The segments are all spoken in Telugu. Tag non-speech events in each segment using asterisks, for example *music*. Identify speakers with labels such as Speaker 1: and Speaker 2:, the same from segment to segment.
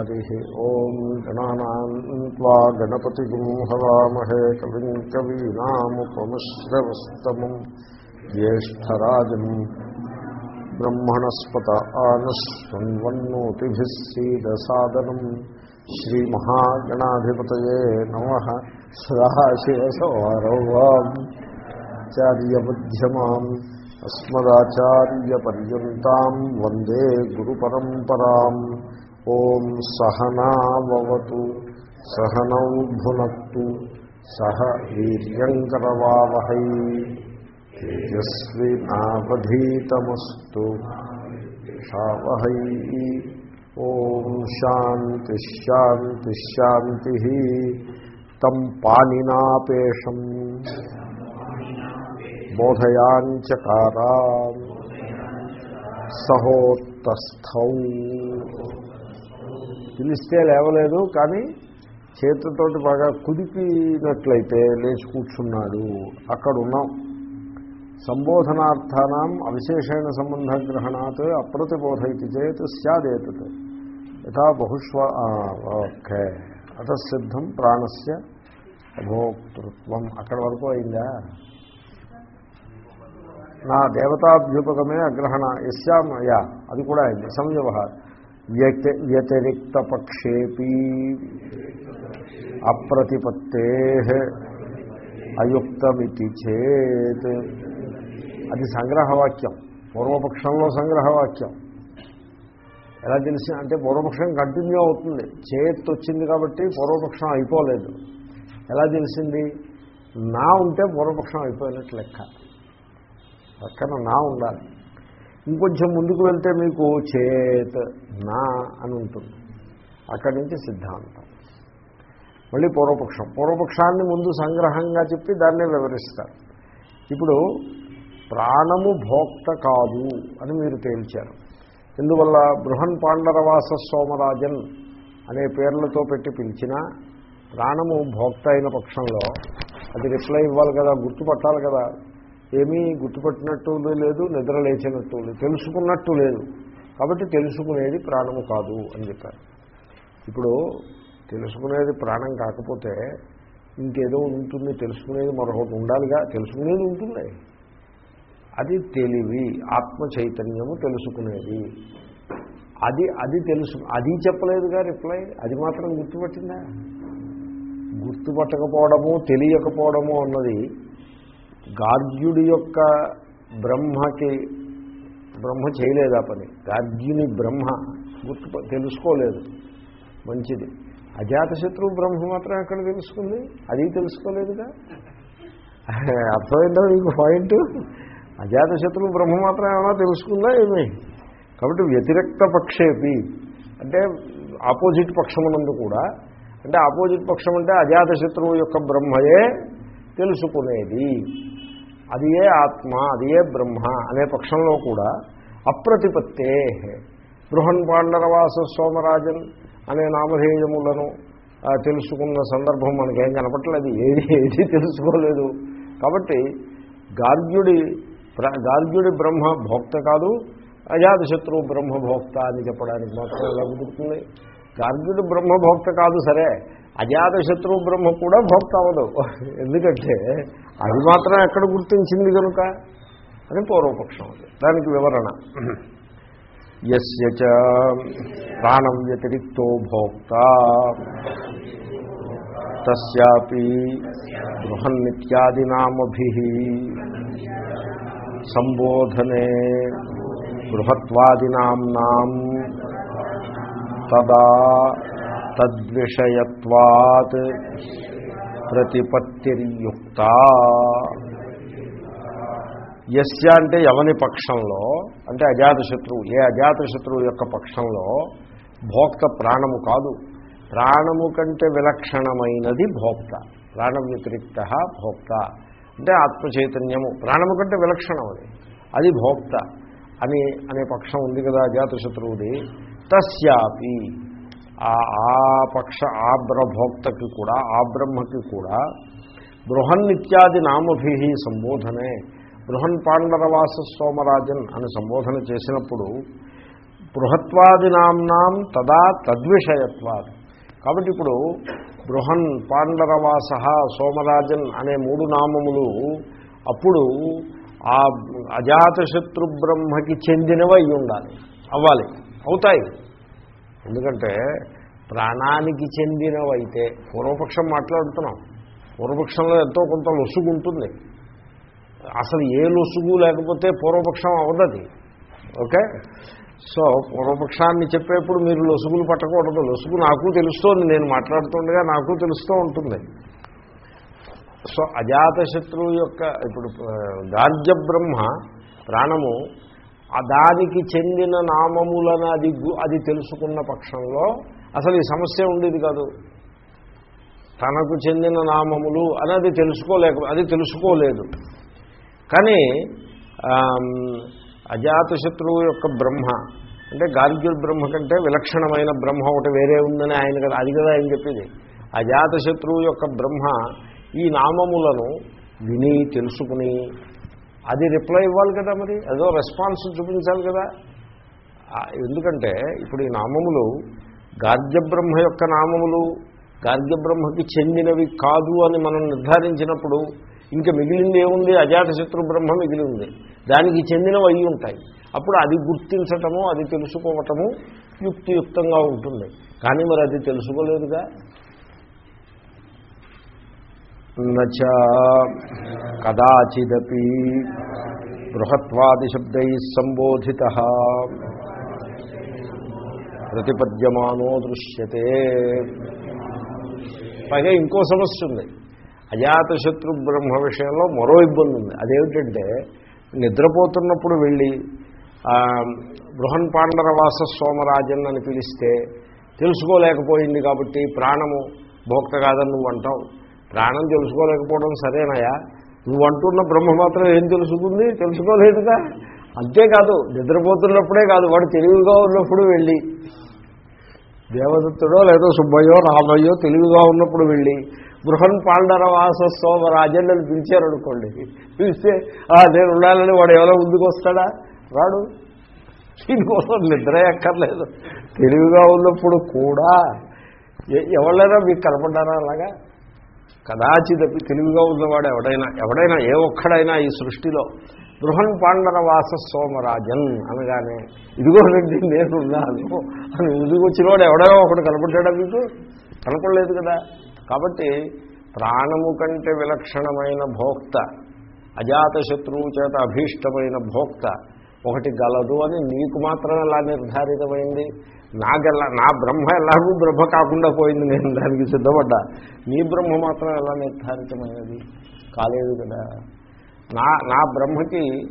Speaker 1: हरिः ॐ गणानाम् त्वा गणपतिगुं हवामहे कविम् कवीनामुपमश्रवस्तमम् ज्येष्ठराजम् ब्रह्मणस्पत आनुष्वन्वन्नोतिभिः सीदसादनम् श्रीमहागणाधिपतये नमः सदाशिवसौरवाम् चार्यमध्यमाम् अस्मदाचार्यपर्यन्ताम् वन्दे गुरुपरम्पराम् ఓం సహనావతు సహనౌ భునత్తు సహ వీర్యంకరవావహై తేజస్వినావధీతమస్తు షావహై ఓం శాంతిశాంతిశాంతి తం పాణినాపేషం బోధయాంచకారా సహోత్తస్థౌ. పిలిస్తే లేవలేదు కానీ చేతితోటి బాగా కుదిపినట్లయితే లేచి కూర్చున్నాడు. అక్కడ ఉన్నాం సంబోధనార్థానం అవిశేషణ సంబంధగ్రహణాత్ గ్రహణాత్ ఇది చేత్ సదేతత్ యథా బహుష్వ ఓకే. అతసిద్ధం ప్రాణస్య అభోక్తృత్వం. అక్కడ వరకు అయిందా? నా దేవతాభ్యుపకమే అగ్రహణ. ఎస్యాం యా అది కూడా అయింది. సంవ్యవహారం. వ్యతి వ్యతిరిక్తపక్షేపీ అప్రతిపత్తే అయుక్తమితి చేత్. అది సంగ్రహవాక్యం పూర్వపక్షంలో సంగ్రహవాక్యం. ఎలా తెలిసి అంటే పూర్వపక్షం కంటిన్యూ అవుతుంది. చేత్ వచ్చింది కాబట్టి పూర్వపక్షం అయిపోలేదు. ఎలా తెలిసింది? నా ఉంటే పూర్వపక్షం అయిపోయినట్లు లెక్క. పక్కన నా ఉండాలి. ఇంకొంచెం ముందుకు వెళ్తే మీకు చేత్ నా అని ఉంటుంది. అక్కడి నుంచి సిద్ధాంతం. మళ్ళీ పూర్వపక్షం. పూర్వపక్షాన్ని ముందు సంగ్రహంగా చెప్పి దాన్నే వివరిస్తారు. ఇప్పుడు ప్రాణము భోక్త కాదు అని మీరు తేల్చారు. ఎందువల్ల బృహన్ పాండరవాస సోమరాజన్ అనే పేర్లతో పెట్టి పిలిచిన ప్రాణము భోక్త అయిన పక్షంలో అది రిప్లై ఇవ్వాలి కదా గుర్తుపట్టాలి కదా. ఏమీ గుర్తుపట్టినట్టు లేదు నిద్ర లేచినట్టు లేదు తెలుసుకున్నట్టు లేదు. కాబట్టి తెలుసుకునేది ప్రాణము కాదు అని చెప్పారు. ఇప్పుడు తెలుసుకునేది ప్రాణం కాకపోతే ఇంకేదో ఉంటుంది తెలుసుకునేది మరొకటి ఉండాలిగా తెలుసుకునేది ఉంటుంది. అది తెలివి ఆత్మ చైతన్యము తెలుసుకునేది. అది అది తెలుసు అది చెప్పలేదుగా రిప్లై అది మాత్రం గుర్తుపట్టిందా? గుర్తుపట్టకపోవడము తెలియకపోవడము అన్నది గార్గ్యుడి యొక్క బ్రహ్మకి బ్రహ్మ చేయలేదు ఆ పని. గార్గ్యుని బ్రహ్మ గుర్తు తెలుసుకోలేదు. మంచిది. అజాతశత్రువు బ్రహ్మ మాత్రం ఎక్కడ తెలుసుకుంది? అది తెలుసుకోలేదుగా? *laughs* అర్థమైందా మీకు పాయింట్? అజాతశత్రువు బ్రహ్మ మాత్రం ఏమైనా తెలుసుకుందా ఏమి? కాబట్టి వ్యతిరేక్త పక్షేపి. అంటే ఆపోజిట్ పక్షమునందు కూడా అంటే ఆపోజిట్ పక్షం అంటే అజాతశత్రువు యొక్క బ్రహ్మయే తెలుసుకునేది. అది ఏ ఆత్మ అది ఏ బ్రహ్మ అనే పక్షంలో కూడా అప్రతిపత్తే బృహన్ పాండరవాస సోమరాజన్ అనే నామధేయములను తెలుసుకున్న సందర్భం మనకేం కనపట్లేదు ఏది ఏది తెలుసుకోలేదు. కాబట్టి గార్గ్యుడి గార్గ్యుడి బ్రహ్మ భోక్త కాదు అజాతశత్రు బ్రహ్మభోక్త అని చెప్పడానికి మాత్రం ఎలా కుదురుతుంది? గార్గ్యుడి బ్రహ్మభోక్త కాదు సరే. అజాతశత్రువు బ్రహ్మ కూడా భోక్త అవ్వదు. ఎందుకంటే అది మాత్రం ఎక్కడ గుర్తించింది కనుక? అని పూర్వపక్షం అది. దానికి వివరణ. ఎస్య ప్రాణం వ్యతిరిక్తో భోక్త. తస్యాపి బృహన్నిత్యాదినామభి. సంబోధనే బృహత్వాదినాం తదా తద్విషయత్వాత్ ప్రతిపత్తిర్యుక్త. యస్య అంటే ఎవని పక్షంలో? అంటే అజాతశత్రువు. ఏ అజాతశత్రువు యొక్క పక్షంలో భోక్త ప్రాణము కాదు. ప్రాణము కంటే విలక్షణమైనది భోక్త. ప్రాణ వ్యతిరిక్త భోక్త. అంటే ఆత్మచైతన్యము. ప్రాణము కంటే విలక్షణం అది. అది భోక్త. అని అనే పక్షం ఉంది కదా అజాతశత్రువుది. తస్యాపి. ఆ పక్ష ఆ బ్రభోక్తకి కూడా ఆ బ్రహ్మకి కూడా బృహన్నిత్యాది నామభి సంబోధనే. బృహన్ పాండరవాస సోమరాజన్ అని సంబోధన చేసినప్పుడు బృహత్వాది నామ్నాం తదా తద్విషయత్వాది. కాబట్టి ఇప్పుడు బృహన్ పాండరవాస సోమరాజన్ అనే మూడు నామములు అప్పుడు ఆ అజాతశత్రు బ్రహ్మకి చెందినవి అయి ఉండాలి. అవ్వాలి. అవుతాయి. ఎందుకంటే ప్రాణానికి చెందినవైతే పూర్వపక్షం మాట్లాడుతున్నాం. పూర్వపక్షంలో ఎంతో కొంత లొసుగు ఉంటుంది అసలు ఏ లొసుగు లేకపోతే పూర్వపక్షం అవదది. ఓకే? సో పూర్వపక్షాన్ని చెప్పేప్పుడు మీరు లొసుగులు పట్టకూడదు. లొసుగు నాకు తెలుస్తోంది. నేను మాట్లాడుతుండగా నాకు తెలుస్తూ ఉంటుంది. సో అజాతశత్రువు యొక్క ఇప్పుడు గార్జ బ్రహ్మ ప్రాణము దానికి చెందిన నామములను అది గు- అది తెలుసుకున్న పక్షంలో అసలు ఈ సమస్య ఉండేది కాదు. తనకు చెందిన నామములు అనేది తెలుసుకోలేక అది తెలుసుకోలేదు. కానీ అజాతశత్రువు యొక్క బ్రహ్మ అంటే గార్గ్యుల్ బ్రహ్మ కంటే విలక్షణమైన బ్రహ్మ ఒకటి వేరే ఉందని ఆయన కదా అది కదా ఆయన చెప్పేది. అజాతశత్రువు యొక్క బ్రహ్మ ఈ నామములను విని తెలుసుకుని అది రిప్లై ఇవ్వాలి కదా మరి? ఏదో రెస్పాన్స్ చూపించాలి కదా? ఎందుకంటే ఇప్పుడు ఈ నామములు గార్గ్యబ్రహ్మ యొక్క నామములు గార్గ్యబ్రహ్మకి చెందినవి కాదు అని మనం నిర్ధారించినప్పుడు ఇంకా మిగిలింది ఏముంది? అజాతశత్రు బ్రహ్మ మిగిలి ఉంది దానికి చెందినవి అయి ఉంటాయి. అప్పుడు అది గుర్తించటము అది తెలుసుకోవటము యుక్తియుక్తంగా ఉంటుంది. కానీ మరి అది తెలుసుకోలేదుగా? నచ కదాచిదపి బృహత్వాదిశబ్దై సంబోధిత. ప్రతిపద్యమానో దృశ్యతే. పైగా ఇంకో సమస్య ఉంది. అజాతశత్రు బ్రహ్మ విషయంలో మరో ఇబ్బంది ఉంది. అదేమిటంటే నిద్రపోతున్నప్పుడు వెళ్ళి బృహన్ పాండరవాస సోమరాజన్ అని పిలిస్తే తెలుసుకోలేకపోయింది కాబట్టి ప్రాణము భోక్త కాదని నువ్వు అంటావు. ప్రాణం తెలుసుకోలేకపోవడం సరేనాయా నువ్వు అంటున్న బ్రహ్మ మాత్రం ఏం తెలుసుకుంది? తెలుసుకోలేదుగా? అంతేకాదు నిద్రపోతున్నప్పుడే కాదు వాడు తెలివిగా ఉన్నప్పుడు వెళ్ళి. దేవదత్తుడో లేదో సుబ్బయ్యో రామయ్యో తెలివిగా ఉన్నప్పుడు వెళ్ళి. బృహన్ పాండరవాస సోమరాజన్ అని పిలిచారనుకోండి పిలిస్తే నేను ఉండాలని వాడు ఎవరో ముందుకు వస్తాడా? రాడు. దీనికోసం నిద్ర ఎక్కర్లేదు. తెలివిగా ఉన్నప్పుడు కూడా. ఎ- ఎవరైనా మీకు కనపడ్డారా అలాగా? కదాచిదపి తెలివిగా ఉన్నవాడు ఎవడైనా ఎవడైనా ఏ ఒక్కడైనా ఈ సృష్టిలో బృహన్ పాండరవాస సోమరాజన్ అనగానే ఇదిగో రెడ్డి నేనున్నాను అని ముందుకొచ్చినవాడు ఎవడైనా ఒకడు కనపడ్డాడా మీకు? కనపడలేదు కదా. కాబట్టి ప్రాణము కంటే విలక్షణమైన భోక్త అజాత శత్రువు చేత అభీష్టమైన భోక్త ఒకటి గలదు అని నీకు మాత్రమే అలా నిర్ధారితమైంది. నాకెలా నా బ్రహ్మ ఎలాగూ బ్రహ్మ కాకుండా పోయింది నేను దానికి సిద్ధపడ్డా. నీ బ్రహ్మ మాత్రం ఎలా నిర్ధారితమైనది? కాలేదు కదా. నా నా బ్రహ్మకి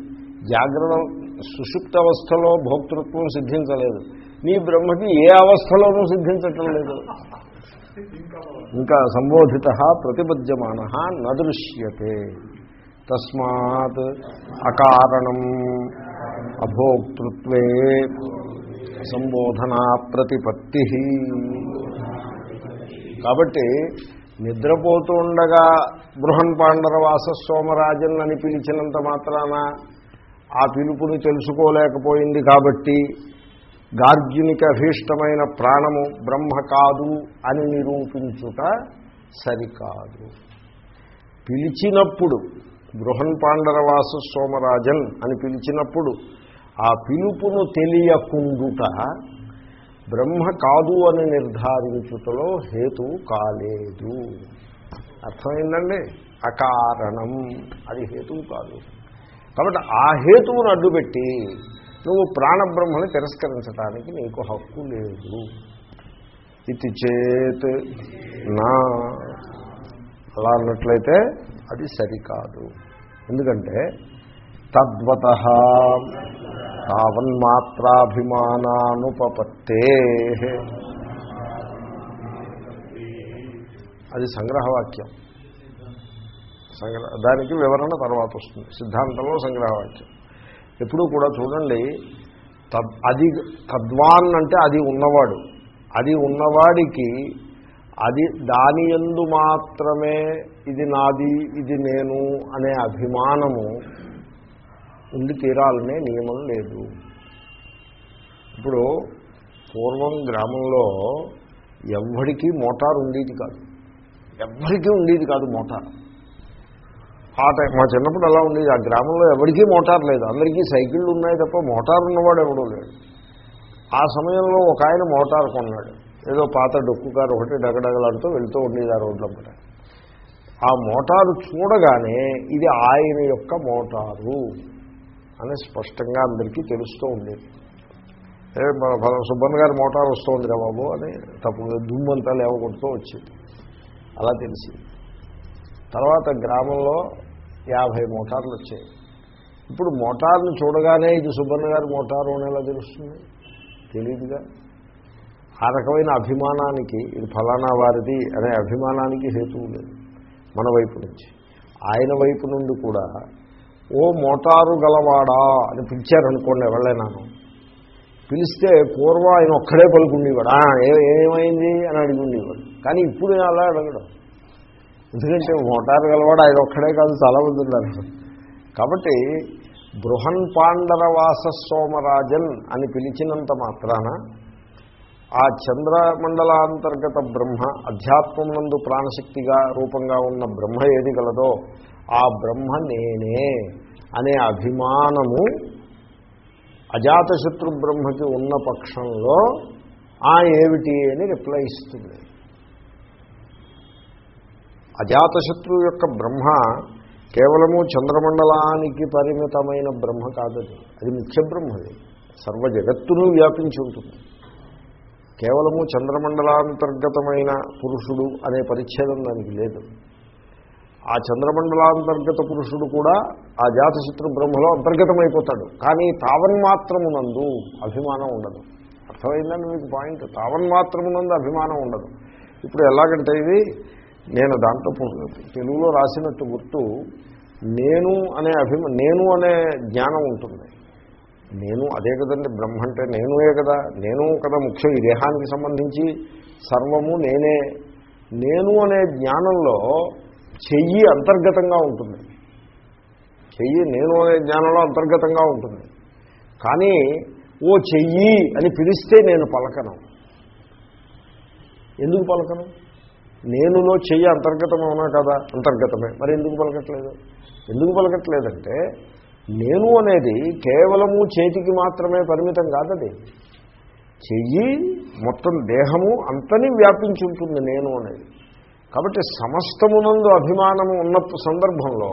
Speaker 1: జాగ్రత్త సుషుప్త అవస్థలో భోక్తృత్వం సిద్ధించలేదు. నీ బ్రహ్మకి ఏ అవస్థలోనూ సిద్ధించటం లేదు. ఇంకా సంబోధిత ప్రతిపద్యమాన నదృశ్యతే. తస్మాత్ అకారణం అభోక్తృత్వే. సంబోధనా ప్రతిపత్తి. కాబట్టి నిద్రపోతూ ఉండగా బృహన్ పాండరవాస సోమరాజన్ అని పిలిచినంత మాత్రాన ఆ పిలుపుని తెలుసుకోలేకపోయింది కాబట్టి గార్జునికి అభీష్టమైన ప్రాణము బ్రహ్మ కాదు అని నిరూపించుట సరికాదు. పిలిచినప్పుడు బృహన్ పాండరవాస సోమరాజన్ అని పిలిచినప్పుడు ఆ పిలుపును తెలియకుండుట బ్రహ్మ కాదు అని నిర్ధారించుటలో హేతు కాలేదు. అర్థమైందండి? అకారణం. అది హేతువు కాదు. కాబట్టి ఆ హేతువును అడ్డుపెట్టి నువ్వు ప్రాణబ్రహ్మని తిరస్కరించడానికి నీకు హక్కు లేదు. ఇది చేత్ నా. అలా అన్నట్లయితే అది సరికాదు. ఎందుకంటే తద్వత తావన్మాత్రాభిమానానుపపత్తే. అది సంగ్రహవాక్యం. సంగ్రహ దానికి వివరణ తర్వాత వస్తుంది. సిద్ధాంతంలో సంగ్రహవాక్యం. ఎప్పుడూ కూడా చూడండి తద్ అది తద్వాన్ అంటే అది ఉన్నవాడు. అది ఉన్నవాడికి అది దాని ఎందు మాత్రమే ఇది నాది ఇది నేను అనే అభిమానము ఉండి తీరాలనే నియమం లేదు. ఇప్పుడు పూర్వం గ్రామంలో ఎవ్వడికి మోటార్ ఉండేది కాదు. ఎవ్వరికీ ఉండేది కాదు మోటార్. ఆ టైం మా చిన్నప్పుడు అలా ఉండేది. ఆ గ్రామంలో ఎవరికీ మోటార్ లేదు. అందరికీ సైకిళ్ళు ఉన్నాయి తప్ప మోటార్ ఉన్నవాడు ఎవడూ లేడు. ఆ సమయంలో ఒక ఆయన మోటార్ కొన్నాడు. ఏదో పాత డొక్కు కారు ఒకటి డగడగలాడుతూ వెళ్తూ ఉండేది ఆ రోడ్లమ్మట ఆ మోటారు చూడగానే ఇది ఆయన యొక్క మోటారు. అని స్పష్టంగా అందరికీ తెలుస్తూ ఉండేది ఏ మన సుబ్బన్ సుబ్బన్న గారి మోటార్ వస్తుందిరా బాబు అని తప్పు దుమ్మంతా లేవగొడుతూ వచ్చింది. అలా తెలిసి తర్వాత గ్రామంలో యాభై మోటార్లు వచ్చాయి. ఇప్పుడు మోటార్ను చూడగానే ఇది సుబ్బన్న గారి మోటారు అని ఎలా తెలుస్తుంది? తెలియదుగా ఆ రకమైన అభిమానానికి ఇది ఫలానా వారిది అనే అభిమానానికి హేతువు లేదు. మన వైపు నుంచి. ఆయన వైపు నుండి కూడా ఓ మోటారు గలవాడా అని పిలిచారనుకోండి ఎవరైనాను పిలిస్తే పూర్వం ఆయన ఒక్కడే పలుకుండేవాడు ఏమైంది? అని అడిగి ఉండేవాడు కానీ ఇప్పుడు అలా అడగడం. ఎందుకంటే మోటారు గలవాడు ఆయన ఒక్కడే కాదు చాలా మంది ఉన్నారు. కాబట్టి బృహన్ పాండరవాస సోమరాజన్ అని పిలిచినంత మాత్రాన ఆ చంద్రమండలాంతర్గత బ్రహ్మ అధ్యాత్మమునందు ప్రాణశక్తిగా రూపంగా ఉన్న బ్రహ్మ ఏది గలదో ఆ బ్రహ్మ నేనే. అనే అభిమానము అజాతశత్రు బ్రహ్మకి ఉన్న పక్షంలో ఆ ఏమిటి అని రిప్లై ఇస్తుంది. అజాతశత్రు యొక్క బ్రహ్మ కేవలము చంద్రమండలానికి పరిమితమైన బ్రహ్మ కాదది. అది ముఖ్య బ్రహ్మది సర్వ జగత్తును వ్యాపించి ఉంటుంది. కేవలము చంద్రమండలాంతర్గతమైన పురుషుడు అనే పరిచ్ఛేదం దానికి లేదు. ఆ చంద్రమండలాంతర్గత పురుషుడు కూడా ఆ జాతశత్రు బ్రహ్మలో అంతర్గతమైపోతాడు. కానీ తావన్మాత్రమునందు అభిమానం ఉండదు. అర్థమైందని మీకు పాయింట్? తావన్మాత్రమునందు అభిమానం ఉండదు. ఇప్పుడు ఎలాగంటే ఇది నేను దాంట్లో తెలుగులో రాసినట్టు గుర్తు నేను అనే అభిమా నేను అనే జ్ఞానం ఉంటుంది. నేను అదే కదండి బ్రహ్మ అంటే నేనుయే కదా. నేను కదా ముఖ్యం. ఈ దేహానికి సంబంధించి సర్వము నేనే. నేను అనే జ్ఞానంలో చెయ్యి అంతర్గతంగా ఉంటుంది. చెయ్యి నేను అనే జ్ఞానంలో అంతర్గతంగా ఉంటుంది. కానీ ఓ చెయ్యి అని పిలిస్తే నేను పలకను. ఎందుకు పలకను? నేనులో చెయ్యి అంతర్గతమవునా కదా అంతర్గతమే. మరి ఎందుకు పలకట్లేదు? ఎందుకు పలకట్లేదంటే నేను అనేది కేవలము చేతికి మాత్రమే పరిమితం కాదది. చెయ్యి మొత్తం దేహము అంతని వ్యాపించి ఉంటుంది నేను అనేది. కాబట్టి సమస్తమునందు అభిమానము ఉన్న సందర్భంలో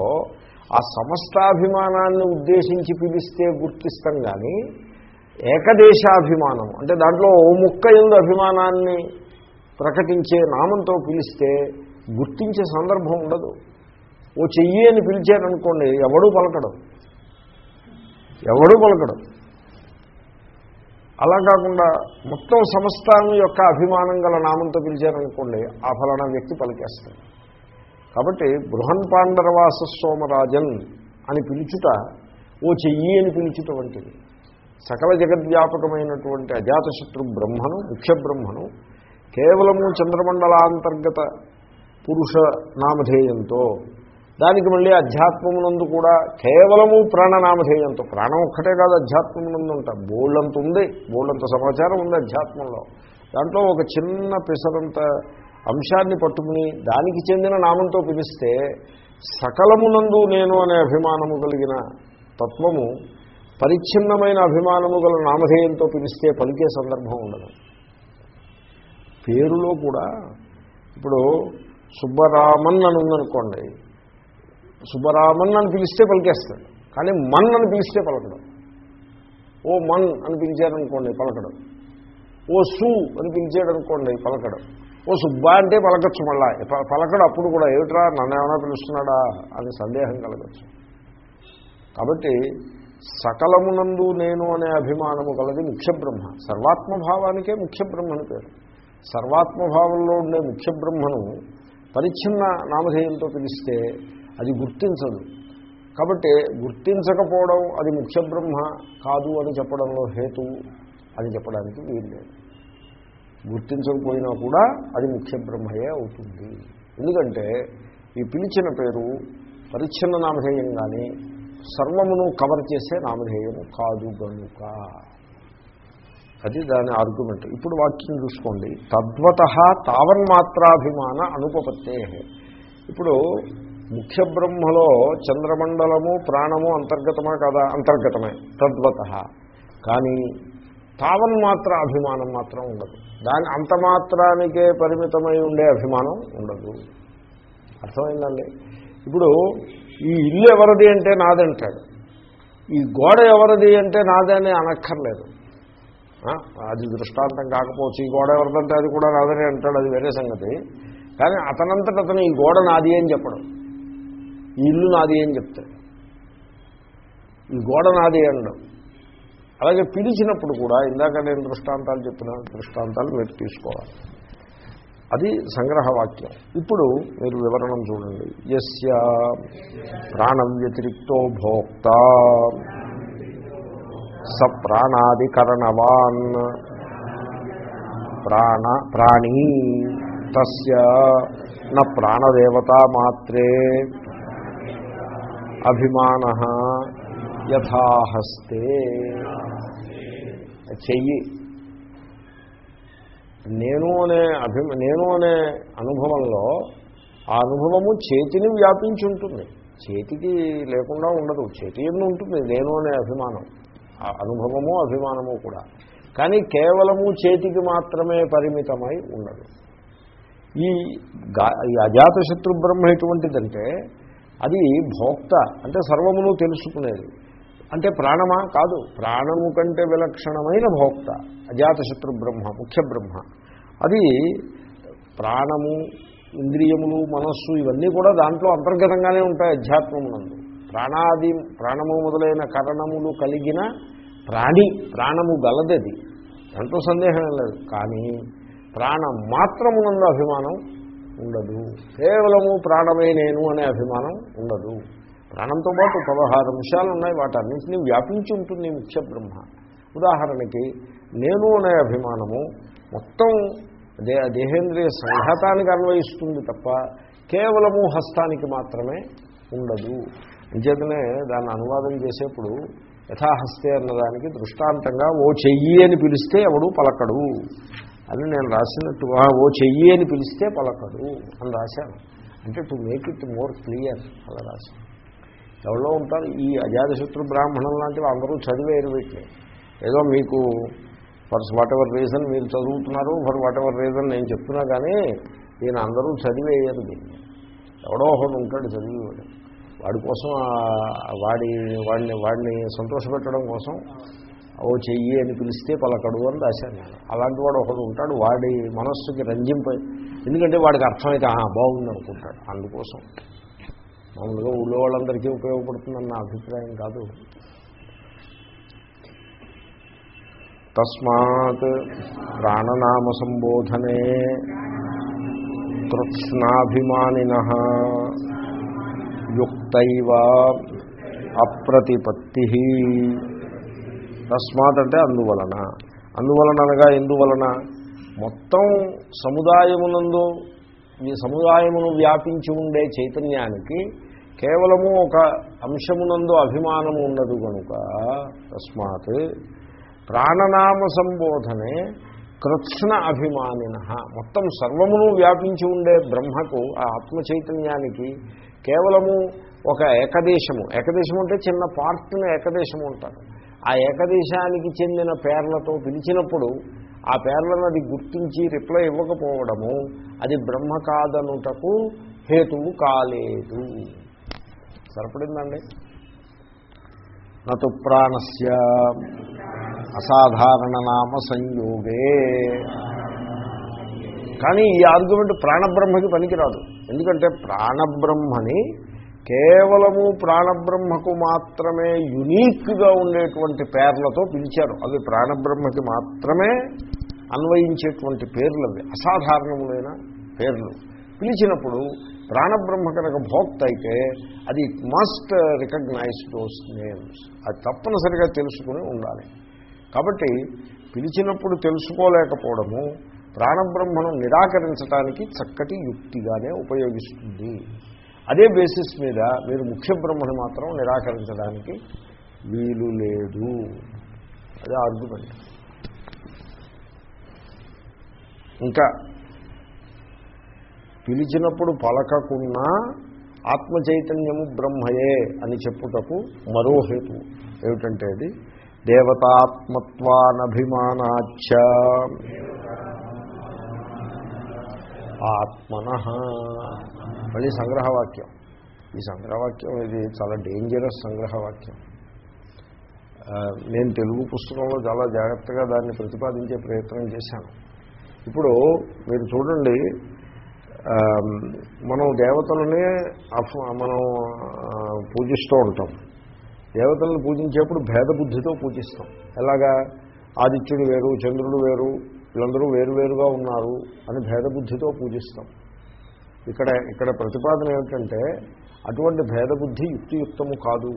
Speaker 1: ఆ సమస్తాభిమానాన్ని ఉద్దేశించి పిలిస్తే గుర్తిస్తాం కానీ ఏకదేశాభిమానం అంటే దాంట్లో ఓ ముక్క ఎందు అభిమానాన్ని ప్రకటించే నామంతో పిలిస్తే గుర్తించే సందర్భం ఉండదు. ఓ చెయ్యి అని పిలిచారనుకోండి ఎవడూ పలకడం. ఎవడూ పలకడం. అలా కాకుండా మొత్తం సంస్థానం యొక్క అభిమానం గల నామంతో పిలిచారనుకోండి ఆ ఫలానా వ్యక్తి పలికేస్తాడు. కాబట్టి బృహన్ పాండరవాస సోమరాజన్ అని పిలుచుట ఓ చెయ్యి అని పిలుచుట వంటిది. సకల జగద్వ్యాపకమైనటువంటి అజాతశత్రు బ్రహ్మను ముఖ్య బ్రహ్మను కేవలము చంద్రమండలాంతర్గత పురుష నామధేయంతో దానికి మళ్ళీ అధ్యాత్మమునందు కూడా కేవలము ప్రాణనామధేయంతో ప్రాణం ఒక్కటే కాదు అధ్యాత్మమునందు ఉంటా బోళ్ళంత ఉంది బోళ్ళంత సమాచారం ఉంది అధ్యాత్మంలో. దాంట్లో ఒక చిన్న పిసరంత అంశాన్ని పట్టుకుని దానికి చెందిన నామంతో పిలిస్తే సకలమునందు నేను అనే అభిమానము కలిగిన తత్వము పరిచ్ఛిన్నమైన అభిమానము గల నామధేయంతో పిలిస్తే పలికే సందర్భం ఉండదు. పేరులో కూడా ఇప్పుడు సుబ్బరామన్ అని ఉందనుకోండి సుబ్బరామన్ అని పిలిస్తే పలికేస్తాడు కానీ మన్ అని పిలిస్తే పలకడం. ఓ మన్ అని పిలిచారనుకోండి పలకడం. ఓ సు అని పిలిచాడనుకోండి పలకడం. ఓ సుబ్బా అంటే పలకచ్చు మళ్ళా. పలకడు అప్పుడు కూడా ఏమిట్రా నన్ను ఏమైనా పిలుస్తున్నాడా? అని సందేహం కలగచ్చు. కాబట్టి సకలమునందు నేను అనే అభిమానము కలది ముఖ్య బ్రహ్మ సర్వాత్మభావానికే ముఖ్య బ్రహ్మ పేరు. సర్వాత్మభావంలో ఉండే ముఖ్య బ్రహ్మను పరిచ్ఛిన్న నామధేయంతో పిలిస్తే అది గుర్తించదు. కాబట్టి గుర్తించకపోవడం అది ముఖ్య బ్రహ్మ కాదు అని చెప్పడంలో హేతు అని చెప్పడానికి వీలు లేదు గుర్తించకపోయినా కూడా అది ముఖ్య బ్రహ్మయే అవుతుంది. ఎందుకంటే ఈ పిలిచిన పేరు పరిచ్ఛిన్న నామధేయం కానీ సర్వమును కవర్ చేసే నామధేయము కాదు గనుక. అది దాని ఆర్గ్యుమెంట్ ఇప్పుడు వాక్యం చూసుకోండి. తద్వత తావన్మాత్రాభిమాన అనుపపత్తే ఇప్పుడు ముఖ్య బ్రహ్మలో చంద్రమండలము ప్రాణము అంతర్గతమా కదా? అంతర్గతమే. తద్వత. కానీ తావన్మాత్ర అభిమానం మాత్రం ఉండదు. దాని అంత మాత్రానికే పరిమితమై ఉండే అభిమానం ఉండదు. అర్థమైందండి? ఇప్పుడు ఈ ఇల్లు ఎవరిది అంటే నాదంటాడు. ఈ గోడ ఎవరిది అంటే నాదని అనక్కర్లేదు. అది దృష్టాంతం కాకపోవచ్చు. ఈ గోడ ఎవరిదంటే అది కూడా నాదని అంటాడు. అది వేరే సంగతి. కానీ అతనంతట అతను ఈ గోడ నాది అని చెప్పడం. ఈ ఇల్లు నాది అని చెప్తాడు. ఈ గోడ నాది అనడం. అలాగే పిలిచినప్పుడు కూడా ఇందాక నేను దృష్టాంతాలు చెప్పిన దృష్టాంతాలు మీరు తీసుకోవాలి. అది సంగ్రహవాక్యం. ఇప్పుడు మీరు వివరణం చూడండి. యస్య ప్రాణం వ్యతిరిక్తో భోక్త స ప్రాణాధికరణవాన్ ప్రాణ ప్రాణీ తస్య న ప్రాణదేవత మాత్రే అభిమాన యథాహస్తే. చెయ్యి. నేను అనే అభి నేను అనే అనుభవంలో ఆ అనుభవము చేతిని వ్యాపించి ఉంటుంది. చేతికి లేకుండా ఉండదు. చేతి ఎందు ఉంటుంది. నేను అనే అభిమానం. ఆ అనుభవము అభిమానము కూడా. కానీ కేవలము చేతికి మాత్రమే పరిమితమై ఉండదు. ఈ ఈ అజాతశత్రు బ్రహ్మ ఎటువంటిదంటే అది భోక్త అంటే సర్వమును తెలుసుకునేది. అంటే ప్రాణమా? కాదు. ప్రాణము కంటే విలక్షణమైన భోక్త అజాతశత్రు బ్రహ్మ ముఖ్య బ్రహ్మ. అది ప్రాణము ఇంద్రియములు మనస్సు ఇవన్నీ కూడా దాంట్లో అంతర్గతంగానే ఉంటాయి అధ్యాత్మమునందు. ప్రాణాది ప్రాణము మొదలైన కరణములు కలిగిన ప్రాణి ప్రాణము గలదది. దాంట్లో సందేహం లేదు. కానీ ప్రాణం మాత్రమునందు అభిమానం ఉండదు. కేవలము ప్రాణమే నేను అనే అభిమానం ఉండదు. ప్రాణంతో పాటు పదహారు అంశాలు ఉన్నాయి. వాటన్నింటినీ వ్యాపించి ఉంటుంది ముఖ్య బ్రహ్మ. ఉదాహరణకి నేను అనే అభిమానము మొత్తం దే దేహేంద్రియ సంఘాతానికి అన్వయిస్తుంది తప్ప కేవలము హస్తానికి మాత్రమే ఉండదు. అంచేతనే దాన్ని అనువాదం చేసేప్పుడు యథాహస్తే అన్నదానికి దృష్టాంతంగా ఓ చెయ్యి అని పిలిస్తే ఎవడు పలకడు. అని నేను రాసినట్టుగా ఓ చెయ్యి అని పిలిస్తే పలకడు అని రాశాను. అంటే to make it more clear అలా రాశాను. ఎవరో ఉంటారు. ఈ అజాతశత్రు బ్రాహ్మణం లాంటివి అందరూ చదివేరు వీటిని. ఏదో మీకు ఫర్ వాట్ ఎవర్ రీజన్ మీరు చదువుతున్నారు ఫర్ వాట్ ఎవర్ రీజన్ నేను చెప్తున్నా కానీ ఈయన అందరూ చదివేయరు దీన్ని. ఎవడో ఒకడు ఉంటాడు చదివేవాడు. వాడి కోసం వాడి వాడిని వాడిని సంతోషపెట్టడం కోసం ఓ చెయ్యి అని పిలిస్తే పలకడు అని రాశాను నేను. అలాంటి వాడు ఒకడు ఉంటాడు. వాడి మనస్సుకి రంజింప ఎందుకంటే వాడికి అర్థమైతే బాగుంది అనుకుంటాడు అందుకోసం. మామూలుగా ఊళ్ళో వాళ్ళందరికీ ఉపయోగపడుతుందన్న అభిప్రాయం కాదు. తస్మాత్ ప్రాణనామ సంబోధనే కృత్స్నాభిమానిన యుక్తైవ అప్రతిపత్తి. తస్మాత్ అంటే అందువలన. అందువలన అనగా ఎందువలన? మొత్తం సముదాయమునందు ఈ సముదాయమును వ్యాపించి ఉండే చైతన్యానికి కేవలము ఒక అంశమునందు అభిమానము ఉన్నది కనుక తస్మాత్ ప్రాణనామ సంబోధనే కృత్స్న అభిమానిన. మొత్తం సర్వమును వ్యాపించి ఉండే బ్రహ్మకు ఆ ఆత్మ చైతన్యానికి కేవలము ఒక ఏకదేశము. ఏకదేశం అంటే చిన్న పార్ట్ని ఏకదేశము ఉంటారు ఆ ఏకదేశానికి చెందిన పేర్లతో పిలిచినప్పుడు ఆ పేర్లను అది గుర్తించి రిప్లై ఇవ్వకపోవడము అది బ్రహ్మ కాదనుటకు హేతువు కాలేదు. సరిపడిందండి? నతు ప్రాణస్య అసాధారణ నామ సంయోగే కానీ ఈ ఆర్గ్యుమెంట్ ప్రాణబ్రహ్మకి పనికిరాదు. ఎందుకంటే ప్రాణబ్రహ్మని కేవలము ప్రాణబ్రహ్మకు మాత్రమే యునీక్గా ఉండేటువంటి పేర్లతో పిలిచారు. అవి ప్రాణబ్రహ్మకి మాత్రమే అన్వయించేటువంటి పేర్లు అవి అసాధారణములైన పేర్లు. పిలిచినప్పుడు ప్రాణబ్రహ్మ కనుక భోక్త అయితే అది మస్ట్ రికగ్నైజ్ దోస్ నేమ్స్ అది తప్పనిసరిగా తెలుసుకుని ఉండాలి. కాబట్టి పిలిచినప్పుడు తెలుసుకోలేకపోవడము ప్రాణబ్రహ్మను నిరాకరించడానికి చక్కటి యుక్తిగానే ఉపయోగిస్తుంది. అదే బేసిస్ మీద మీరు ముఖ్య బ్రహ్మను మాత్రం నిరాకరించడానికి వీలు లేదు. అది ఆర్గ్యుమెంట్ ఇంకా పిలిచినప్పుడు పలకకున్నా ఆత్మ చైతన్యము బ్రహ్మయే అని చెప్పుటకు మరో హేతు. ఏమిటంటే అది? దేవతాత్మత్వానభిమానాచ ఆత్మన. మళ్ళీ సంగ్రహవాక్యం. ఈ సంగ్రహవాక్యం ఇది చాలా డేంజరస్ సంగ్రహవాక్యం. నేను తెలుగు పుస్తకంలో చాలా జాగ్రత్తగా దాన్ని ప్రతిపాదించే ప్రయత్నం చేశాను. ఇప్పుడు మీరు చూడండి మనం దేవతలని మనం పూజిస్తూ ఉంటాం. దేవతలను పూజించేప్పుడు భేద బుద్ధితో పూజిస్తాం. ఎలాగా? ఆదిత్యుడు వేరు చంద్రుడు వేరు వీళ్ళందరూ వేరువేరుగా ఉన్నారు అని భేద బుద్ధితో పూజిస్తాం. ఇక్కడ ఇక్కడ ప్రతిపాదన ఏమిటంటే అటువంటి భేద బుద్ధి యుక్తియుక్తము కాదు.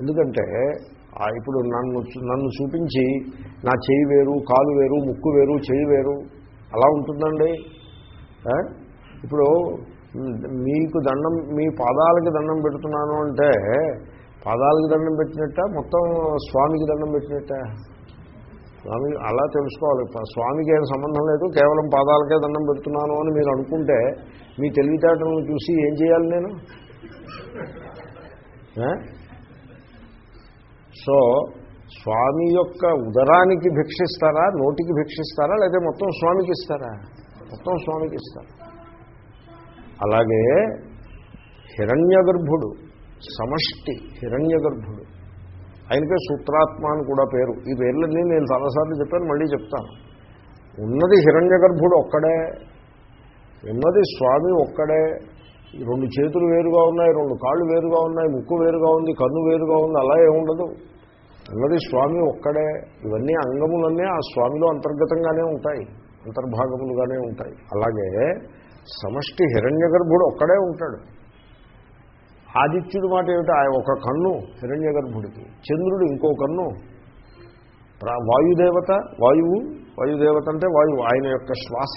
Speaker 1: ఎందుకంటే ఇప్పుడు నన్ను నన్ను చూపించి నా చేయి వేరు కాలు వేరు ముక్కు వేరు చేయి వేరు అలా ఉంటుందండి? ఇప్పుడు మీకు దండం మీ పాదాలకి దండం పెడుతున్నాను అంటే పాదాలకి దండం పెట్టినట్ట? మొత్తం స్వామికి దండం పెట్టినట్ట? స్వామి అలా తెలుసుకోవాలి. స్వామికి ఏం సంబంధం లేదు. కేవలం పాదాలకే దండం పెడుతున్నాను అని మీరు అనుకుంటే మీ తెలివితేటలను చూసి ఏం చేయాలి నేను? సో స్వామి యొక్క ఉదరానికి భిక్షిస్తారా? నోటికి భిక్షిస్తారా? లేదా మొత్తం స్వామికి ఇస్తారా? మొత్తం స్వామికి ఇస్తారు. అలాగే హిరణ్యగర్భుడు సమష్టి హిరణ్యగర్భుడు ఆయనకే సూత్రాత్మ అని కూడా పేరు. ఈ పేర్లన్నీ నేను చాలాసార్లు చెప్పాను మళ్ళీ చెప్తాను. ఉన్నది హిరణ్యగర్భుడు ఒక్కడే ఉన్నది స్వామి ఒక్కడే. రెండు చేతులు వేరుగా ఉన్నాయి రెండు కాళ్ళు వేరుగా ఉన్నాయి ముక్కు వేరుగా ఉంది కన్ను వేరుగా ఉంది అలా ఏముండదు ఉన్నది స్వామి ఒక్కడే. ఇవన్నీ అంగములన్నీ ఆ స్వామిలో అంతర్గతంగానే ఉంటాయి. అంతర్భాగములుగానే ఉంటాయి. అలాగే సమష్టి హిరణ్యగర్భుడు ఒక్కడే ఉంటాడు. ఆదిత్యుడు మాట ఏమిటి? ఆయన ఒక కన్ను హిరణ్యగర్భుడికి. చంద్రుడు ఇంకో కన్ను. వాయుదేవత వాయువు వాయుదేవత అంటే వాయువు ఆయన యొక్క శ్వాస.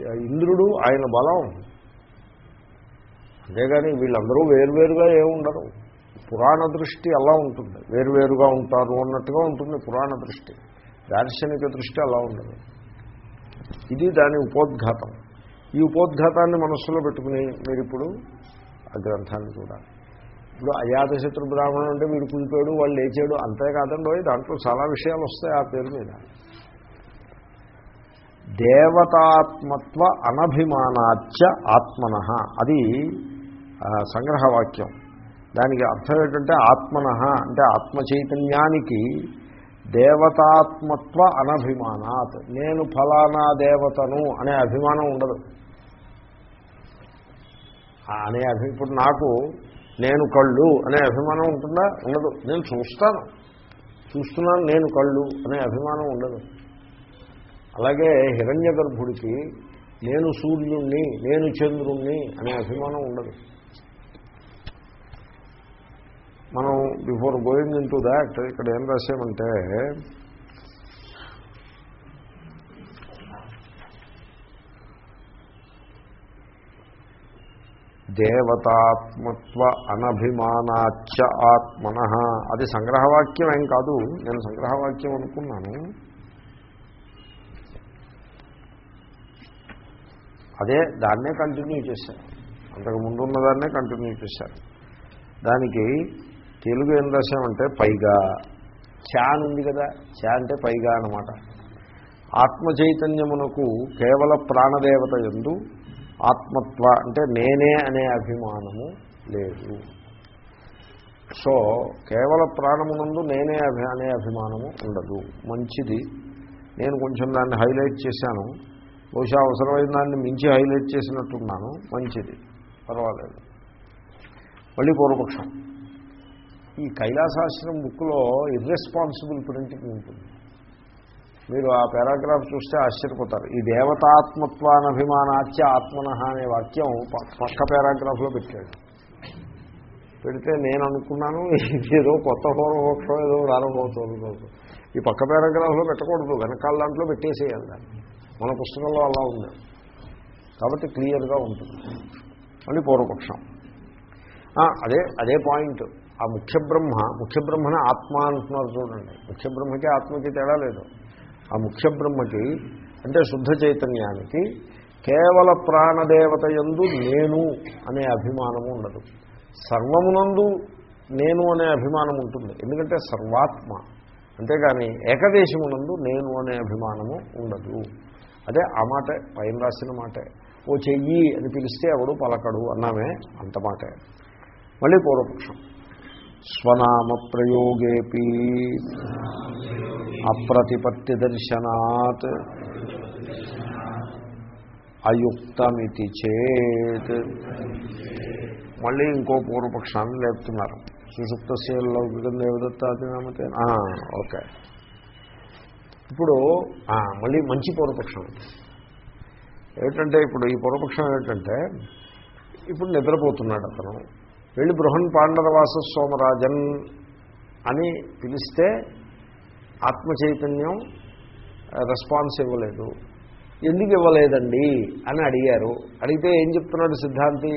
Speaker 1: ఇంద్రుడు ఆయన బలం. అంతేగాని వీళ్ళందరూ వేరువేరుగా ఏముండరు పురాణ దృష్టి అలా ఉంటుంది. వేరువేరుగా ఉంటారు అన్నట్టుగా ఉంటుంది పురాణ దృష్టి. దార్శనిక దృష్టి అలా ఉండదు. ఇది దాని ఉపోద్ఘాతం. ఈ ఉపోద్ఘాతాన్ని మనస్సులో పెట్టుకుని మీరు ఇప్పుడు ఆ గ్రంథాన్ని చూడాలి. ఇప్పుడు అయాతశత్రు బ్రాహ్మణుడు అంటే వీడు కూలిపోయాడు వాళ్ళు లేచాడు అంతేకాదండి దాంట్లో చాలా విషయాలు వస్తాయి ఆ పేరు మీద. దేవతాత్మత్వ అనభిమానాచ ఆత్మన. అది సంగ్రహవాక్యం. దానికి అర్థం ఏంటంటే ఆత్మన అంటే ఆత్మ చైతన్యానికి దేవతాత్మత్వ అనభిమానాత్. నేను ఫలానా దేవతను అనే అభిమానం ఉండదు. అనే అభి ఇప్పుడు నాకు నేను కళ్ళు అనే అభిమానం ఉంటుందా? ఉండదు. నేను చూస్తాను. చూస్తున్నాను నేను కళ్ళు అనే అభిమానం ఉండదు. అలాగే హిరణ్య గర్భుడికి నేను సూర్యుణ్ణి నేను చంద్రుణ్ణి అనే అభిమానం ఉండదు. మనం before going into that ఇక్కడ ఏం రాసామంటే దేవతాత్మత్వ అనభిమానాచ ఆత్మన. అది సంగ్రహవాక్యం ఏం కాదు నేను సంగ్రహవాక్యం అనుకున్నాను. అదే దాన్నే కంటిన్యూ చేశారు. అంతకు ముందున్న దాన్నే కంటిన్యూ చేశారు. దానికి తెలుగు ఏం రాశామంటే పైగా. చాన్ ఉంది కదా. చా అంటే పైగా అనమాట ఆత్మ చైతన్యమునకు కేవల ప్రాణదేవత ఎందు ఆత్మత్వ అంటే నేనే అనే అభిమానము లేదు. సో కేవల ప్రాణమునందు నేనే అభి అనే అభిమానము ఉండదు. మంచిది. నేను కొంచెం దాన్ని హైలైట్ చేశాను. బహుశా అవసరమైన దాన్ని మించి హైలైట్ చేసినట్టున్నాను. మంచిది. పర్వాలేదు. మళ్ళీ పూర్వపక్షం. ఈ కైలాసాశ్రం బుక్లో ఇర్రెస్పాన్సిబుల్ ప్రింటింగ్ ఉంటుంది. మీరు ఆ పారాగ్రాఫ్ చూస్తే ఆశ్చర్యపోతారు. ఈ దేవతాత్మత్వానభిమానాచ్య ఆత్మన అనే వాక్యం పక్క పారాగ్రాఫ్లో పెట్టాడు. పెడితే నేను అనుకున్నాను ఏదో కొత్త పూర్వపక్షం ఏదో ప్రారంభమవుతుంది ఈ పక్క పారాగ్రాఫ్లో పెట్టకూడదు వెనకాల దాంట్లో పెట్టేసేయాలి దాన్ని. మన పుస్తకంలో అలా ఉంది. కాబట్టి క్లియర్గా ఉంటుంది. మళ్ళీ పూర్వపక్షం. అదే అదే పాయింట్. ఆ ముఖ్య బ్రహ్మ ముఖ్య బ్రహ్మని ఆత్మ అంటున్నారు చూడండి. ముఖ్య బ్రహ్మకి ఆత్మకి తేడా లేదు. ఆ ముఖ్య బ్రహ్మకి అంటే శుద్ధ చైతన్యానికి కేవల ప్రాణదేవత యందు నేను అనే అభిమానము ఉండదు. సర్వమునందు నేను అనే అభిమానం ఉంటుంది. ఎందుకంటే సర్వాత్మ. అంతేగాని ఏకదేశమునందు నేను అనే అభిమానము ఉండదు. అదే ఆ మాటే పైన రాసిన మాటే. ఓ చెయ్యి అని పిలిస్తే ఎవడు పలకడు అన్నామే అంత మాటే. మళ్ళీ పూర్వపక్షం. స్వనామ ప్రయోగేపి అప్రతిపత్తి దర్శనాత్ అయుక్తమితి చేత్. మళ్ళీ ఇంకో పూర్వపక్షాన్ని లేపుతున్నారు. సుషుప్తశీలలో దేవదత్తాది నామతే ఓకే. ఇప్పుడు మళ్ళీ మంచి పూర్వపక్షం. ఏమిటంటే ఇప్పుడు ఈ పూర్వపక్షం ఏమిటంటే ఇప్పుడు నిద్రపోతున్నాడు అతను. వెళ్ళి బృహన్ పాండరవాస సోమరాజన్ అని పిలిస్తే ఆత్మచైతన్యం రెస్పాన్స్ ఇవ్వలేదు. ఎందుకు ఇవ్వలేదండి? అని అడిగారు. అడిగితే ఏం చెప్తున్నాడు సిద్ధాంతి?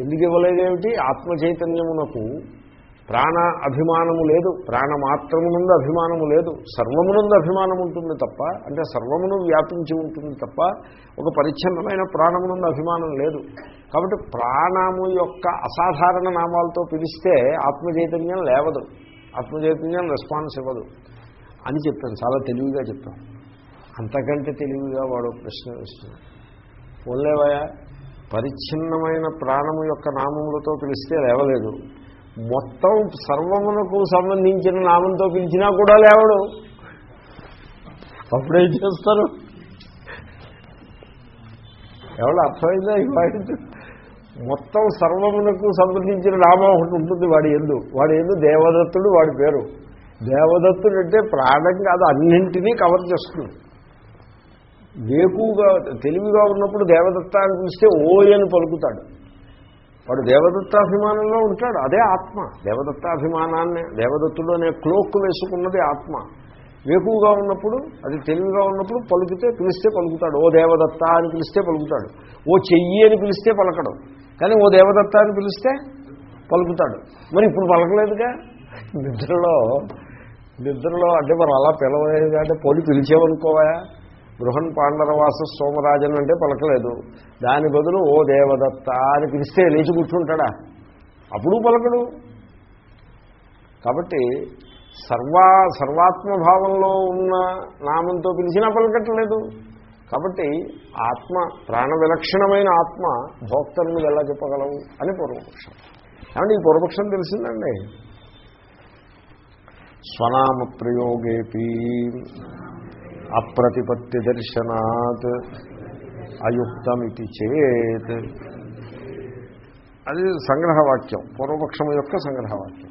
Speaker 1: ఎందుకు ఇవ్వలేదేమిటి? ఆత్మచైతన్యమునకు ప్రాణ అభిమానము లేదు. ప్రాణ మాత్రమునందు అభిమానము లేదు. సర్వమునందు అభిమానం ఉంటుంది తప్ప అంటే సర్వమును వ్యాపించి ఉంటుంది తప్ప ఒక పరిచ్ఛిన్నమైన ప్రాణమునందు అభిమానం లేదు. కాబట్టి ప్రాణము యొక్క అసాధారణ నామాలతో పిలిస్తే ఆత్మచైతన్యం లేవదు. ఆత్మచైతన్యం రెస్పాన్స్ ఇవ్వదు. అని చెప్పాను. చాలా తెలివిగా చెప్పాను. అంతకంటే తెలివిగా వాడు ప్రశ్న వేస్తున్నాడు. పోలేవయా పరిచ్ఛిన్నమైన ప్రాణము యొక్క నామములతో పిలిస్తే లేవలేదు. మొత్తం సర్వమునకు సంబంధించిన నామంతో పిలిచినా కూడా లేవడు. అప్పుడేం చేస్తారు? ఎవరు అర్థమైందా ఈ మొత్తం సర్వమునకు సంబంధించిన నామం ఒకటి ఉంటుంది వాడి ఎందు. వాడి ఎందు దేవదత్తుడు వాడి పేరు. దేవదత్తుడు అంటే ప్రాణం కాదు అన్నింటినీ కవర్ చేస్తుంది. వేకుగా తెలివిగా ఉన్నప్పుడు దేవదత్త అని పిలిస్తే ఓయ్ అని పలుకుతాడు. వాడు దేవదత్తాభిమానంలో ఉంటాడు అదే ఆత్మ. దేవదత్తాభిమానాన్ని దేవదత్తుడు అనే క్లోక్ వేసుకున్నది ఆత్మ. వేకువగా ఉన్నప్పుడు అది తెలివిగా ఉన్నప్పుడు పలుకుతే పిలిస్తే పలుకుతాడు. ఓ దేవదత్త అని పిలిస్తే పలుకుతాడు. ఓ చెయ్యి అని పిలిస్తే పలకడం. కానీ ఓ దేవదత్త అని పిలిస్తే పలుకుతాడు. మరి ఇప్పుడు పలకలేదుగా? నిద్రలో నిద్రలో అంటే మనం అలా పిలవలేదు అంటే పోలి పిలిచేవనుకోవా? బృహన్ పాండరవాస సోమరాజన్ అంటే పలకలేదు. దాని బదులు ఓ దేవదత్త అని పిలిస్తే లేచి కూర్చుంటాడా? అప్పుడు పలకడు. కాబట్టి సర్వా సర్వాత్మభావంలో ఉన్న నామంతో పిలిచినా పలకట్లేదు. కాబట్టి ఆత్మ ప్రాణ విలక్షణమైన ఆత్మ భోక్తను మీద ఎలా చెప్పగలవు అని పూర్వపక్షం. ఏమంటే ఈ పూర్వపక్షం తెలిసిందండి? స్వనామ ప్రయోగేపీ. అప్రతిపత్తి దర్శనాత్ అయుక్తమితి చేత్. అది సంగ్రహవాక్యం పూర్వపక్షం యొక్క సంగ్రహవాక్యం.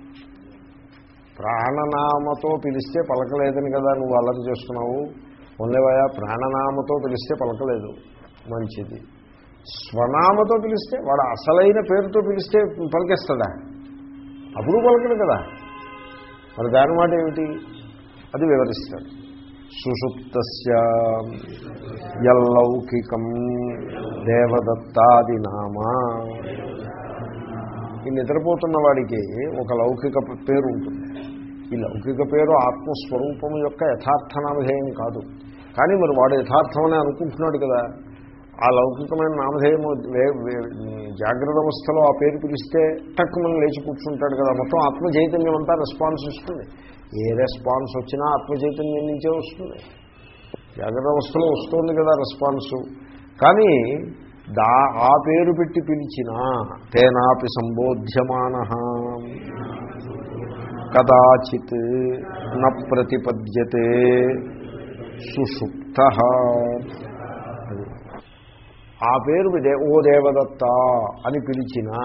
Speaker 1: ప్రాణనామతో పిలిస్తే పలకలేదని కదా నువ్వు అల్లరి చేస్తున్నావు? ఉండేవాయా? ప్రాణనామతో పిలిస్తే పలకలేదు. మంచిది. స్వనామతో పిలిస్తే వాడు అసలైన పేరుతో పిలిస్తే పలికేస్తాడా? అప్పుడు పలకడు కదా. మరి దాని మాట ఏమిటి? అది వివరిస్తాడు. సుషుప్త యల్లౌకికం దేవదత్తాదినామా ఈ నిద్రపోతున్న వాడికి ఒక లౌకిక పేరు ఉంటుంది ఈ లౌకిక పేరు ఆత్మస్వరూపం యొక్క యథార్థ నామధేయం కాదు. కానీ మరి వాడు యథార్థమని అనుకుంటున్నాడు కదా. ఆ లౌకికమైన నామధేయము జాగ్రత్త అవస్థలో ఆ పేరు పిలిస్తే టక్కుమని లేచి కూర్చుంటాడు కదా. మొత్తం ఆత్మ చైతన్యం అంతా రెస్పాన్స్ ఇస్తుంది. ఏ రెస్పాన్స్ వచ్చినా ఆత్మచైతన్యం నుంచే వస్తుంది. జాగ్రత్త అవస్థలో వస్తుంది కదా రెస్పాన్సు. కానీ దా ఆ పేరు పెట్టి పిలిచినా తేనాపి సంబోధ్యమాన. కదాచిత్ న ప్రతిపద్యతే సుషుప్త. ఆ పేరు ఓ దేవదత్త అని పిలిచినా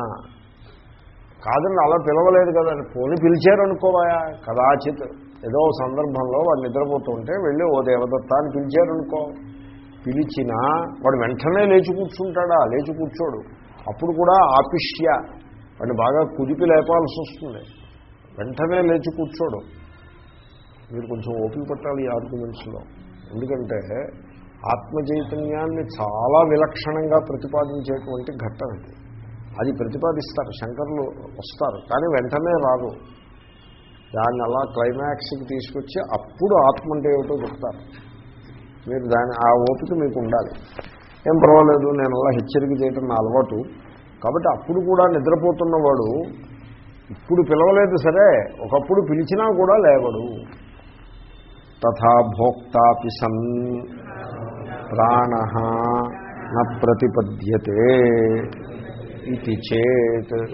Speaker 1: కాదండి అలా పిలవలేదు కదా పోని పిలిచారనుకోవాయా కదాచిత్ ఏదో సందర్భంలో వాడు నిద్రపోతుంటే వెళ్ళి ఓ దేవదత్త అని పిలిచారు అనుకో పిలిచినా వాడు వెంటనే లేచి కూర్చుంటాడా? లేచి కూర్చోడు. అప్పుడు కూడా ఆపిష్య. వాడిని బాగా కుదిపి లేపాల్సి వస్తుంది. వెంటనే లేచి కూర్చోడు. మీరు కొంచెం ఓపిక పట్టాలి ఈ ఆర్గ్యుమెంట్స్లో. ఎందుకంటే ఆత్మ చైతన్యాన్ని చాలా విలక్షణంగా ప్రతిపాదించేటువంటి ఘట్టం ఇది. అది ప్రతిపాదిస్తారు శంకర్లు వస్తారు కానీ వెంటనే రాదు. దాన్ని అలా క్లైమాక్స్కి తీసుకొచ్చి అప్పుడు ఆత్మ అంటే ఏమిటో చెప్తారు. మీరు దాని ఆ ఓపిక మీకు ఉండాలి. ఏం పర్వాలేదు నేను అలా హెచ్చరిక చేయటం నా అలవాటు. కాబట్టి అప్పుడు కూడా నిద్రపోతున్నవాడు ఇప్పుడు పిలవలేదు సరే ఒకప్పుడు పిలిచినా కూడా లేవడు. తథా భోక్తాపి సన్ ప్రాణ న ప్రతిపద్యతే. ఇది చేత్.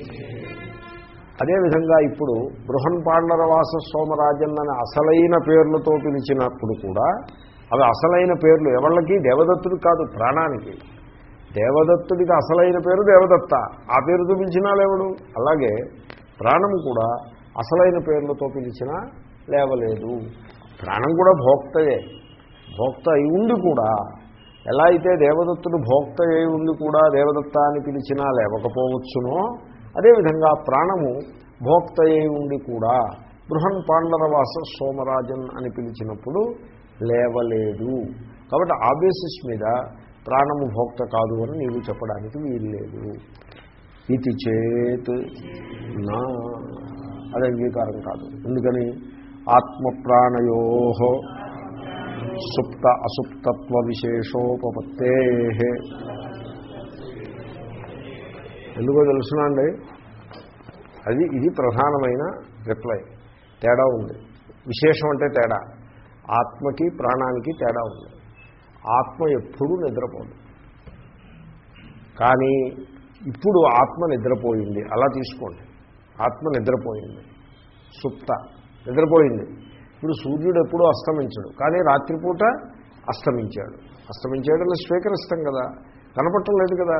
Speaker 1: అదేవిధంగా ఇప్పుడు బృహన్ పాండరవాస సోమరాజన్ అని అసలైన పేర్లతో పిలిచినప్పుడు కూడా అవి అసలైన పేర్లు ఎవళ్ళకి? దేవదత్తుడికి కాదు ప్రాణానికి. దేవదత్తుడికి అసలైన పేరు దేవదత్త. ఆ పేరుతో పిలిచినా లేవడు. అలాగే ప్రాణం కూడా అసలైన పేర్లతో పిలిచినా లేవలేదు. ప్రాణం కూడా భోక్తయే. భోక్త అయి ఉండి కూడా ఎలా అయితే దేవదత్తుడు భోక్త అయి ఉండి కూడా దేవదత్త అని పిలిచినా లేవకపోవచ్చునో అదేవిధంగా ప్రాణము భోక్త అయి ఉండి కూడా బృహన్ పాండరవాస సోమరాజన్ అని పిలిచినప్పుడు లేవలేదు. కాబట్టి ఆ బేసిస్ మీద ప్రాణము భోక్త కాదు అని నీవు చెప్పడానికి వీల్లేదు. ఇది చేత్ నా అది అంగీకారం కాదు. ఎందుకని? ఆత్మప్రాణయో సుప్త అసుప్తత్వ విశేషోపత్తే ఎందుకో తెలుసునండి అది ఇది ప్రధానమైన రిప్లై. తేడా ఉంది. విశేషం అంటే తేడా. ఆత్మకి ప్రాణానికి తేడా ఉంది. ఆత్మ ఎప్పుడూ నిద్రపోదు. కానీ ఇప్పుడు ఆత్మ నిద్రపోయింది. అలా తీసుకోండి. ఆత్మ నిద్రపోయింది. సుప్త నిద్రపోయింది. ఇప్పుడు సూర్యుడు ఎప్పుడూ అస్తమించడు. కానీ రాత్రిపూట అస్తమించాడు. అస్తమించాడని స్వీకరిస్తాం కదా. కనపడటం లేదు కదా.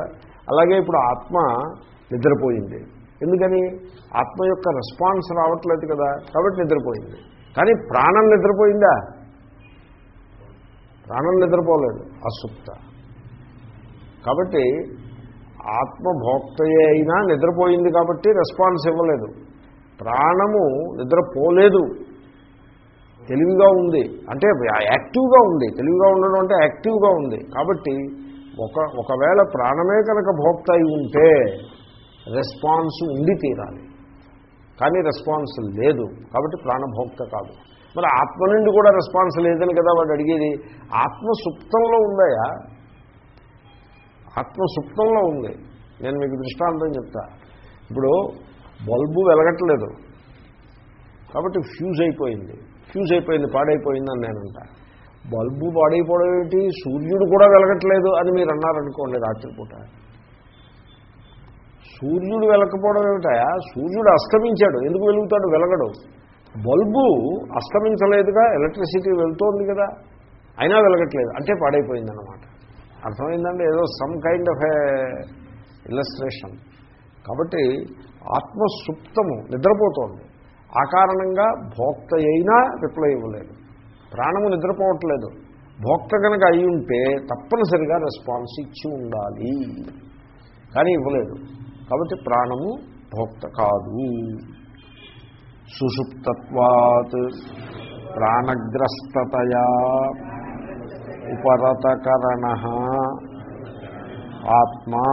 Speaker 1: అలాగే ఇప్పుడు ఆత్మ నిద్రపోయింది. ఎందుకని? ఆత్మ యొక్క రెస్పాన్స్ రావట్లేదు కదా. కాబట్టి నిద్రపోయింది. కానీ ప్రాణం నిద్రపోయిందా? ప్రాణం నిద్రపోలేదు. అసుప్త. కాబట్టి ఆత్మ భోక్తయే అయినా నిద్రపోయింది కాబట్టి రెస్పాన్స్ ఇవ్వలేదు. ప్రాణము నిద్రపోలేదు. తెలివిగా ఉంది. అంటే యాక్టివ్గా ఉంది. తెలివిగా ఉండడం అంటే యాక్టివ్గా ఉంది. కాబట్టి ఒక ఒకవేళ ప్రాణమే కనుక భోక్త అయి ఉంటే రెస్పాన్స్ ఉండి తీరాలి. కానీ రెస్పాన్స్ లేదు. కాబట్టి ప్రాణభోక్త కాదు. మరి ఆత్మ నుండి కూడా రెస్పాన్స్ లేదని కదా వాడు అడిగేది? ఆత్మ సుప్తంలో ఉందాయా? ఆత్మ సుప్తంలో ఉంది. నేను మీకు దృష్టాంతం చెప్తా. ఇప్పుడు బల్బు వెలగట్లేదు. కాబట్టి ఫ్యూజ్ అయిపోయింది. ఫ్యూజ్ అయిపోయింది పాడైపోయిందని నేనంట బల్బు పాడైపోవడం ఏంటి? సూర్యుడు కూడా వెలగట్లేదు అని మీరు అన్నారనుకోండి రాత్రిపూట. సూర్యుడు వెలకపోవడం ఏమిటాయా సూర్యుడు అస్తమించాడు. ఎందుకు వెలుగుతాడు? వెలగడు. బల్బు అస్తమించలేదుగా ఎలక్ట్రిసిటీ వెళ్తోంది కదా. అయినా వెలగట్లేదు. అంటే పాడైపోయిందన్నమాట. అర్థమైందండి? ఏదో some kind of a illustration కాబట్టి ఆత్మసుప్తము నిద్రపోతోంది. ఆ కారణంగా భోక్త అయినా రిప్లై ఇవ్వలేదు. ప్రాణము నిద్రపోవట్లేదు. భోక్త కనుక అయి ఉంటే తప్పనిసరిగా రెస్పాన్స్ ఇచ్చి ఉండాలి. కానీ ఇవ్వలేదు. కాబట్టి ప్రాణము భోక్త కాదు. సుషుప్తత్వాత్ ప్రాణగ్రస్తతయా ఉపరతకరణ ఆత్మా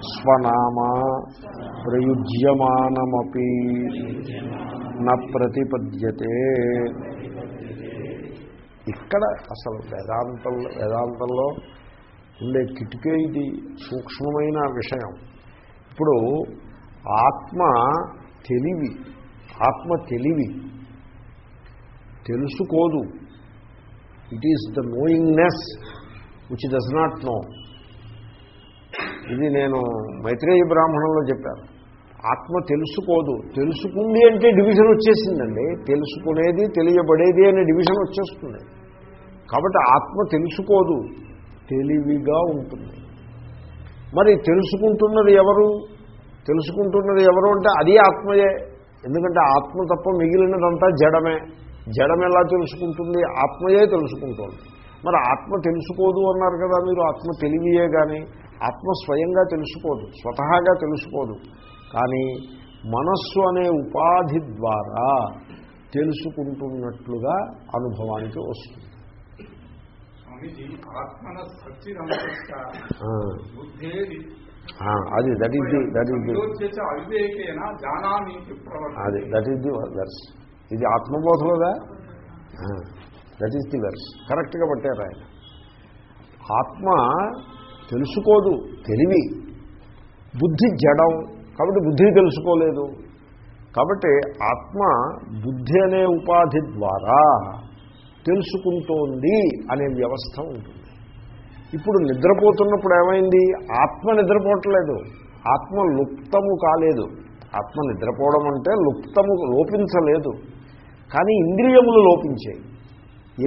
Speaker 1: స్వనామా ప్రయుజ్యమానమీ న ప్రతిపద్యతే ఇక్కడ అసలు వేదాంతంలో వేదాంతంలో ఉండే కిటికే ఇది సూక్ష్మమైన విషయం. ఇప్పుడు ఆత్మ తెలివి ఆత్మ తెలివి తెలుసుకోదు. It is the knowingness which does not know ఇది నేను మైత్రేయ బ్రాహ్మణంలో చెప్పాను. ఆత్మ తెలుసుకోదు. తెలుసుకుంది అంటే డివిజన్ వచ్చేసిందండి. తెలుసుకునేది తెలియబడేది అనే డివిజన్ వచ్చేస్తుంది. కాబట్టి ఆత్మ తెలుసుకోదు. తెలివిగా ఉంటుంది. మరి తెలుసుకుంటున్నది ఎవరు? తెలుసుకుంటున్నది ఎవరు అంటే అది ఆత్మయే. ఎందుకంటే ఆత్మ తప్ప మిగిలినదంతా జడమే. జడం ఎలా తెలుసుకుంటుంది? ఆత్మయే తెలుసుకుంటుంది. మరి ఆత్మ తెలుసుకోదు అన్నారు కదా మీరు. ఆత్మ తెలివియే కానీ ఆత్మ స్వయంగా తెలుసుకోదు. స్వతహాగా తెలుసుకోదు. కానీ మనస్సు అనే ఉపాధి ద్వారా తెలుసుకుంటున్నట్లుగా అనుభవానికి వస్తుంది. అది that is the
Speaker 2: that is the
Speaker 1: అది దట్ ఈస్ ది వర్స్ ఇది ఆత్మబోధలోదా ఆ. దట్ ఈస్ ది వెర్స్ కరెక్ట్గా పట్టారు ఆయన. ఆత్మ తెలుసుకోదు తెలివి. బుద్ధి జడం. కాబట్టి బుద్ధి తెలుసుకోలేదు. కాబట్టి ఆత్మ బుద్ధి అనే ఉపాధి ద్వారా తెలుసుకుంటోంది అనే వ్యవస్థ ఉంటుంది. ఇప్పుడు నిద్రపోతున్నప్పుడు ఏమైంది? ఆత్మ నిద్రపోవట్లేదు. ఆత్మ లుప్తము కాలేదు. ఆత్మ నిద్రపోవడం అంటే లుప్తము లోపించలేదు. కానీ ఇంద్రియములు లోపించాయి.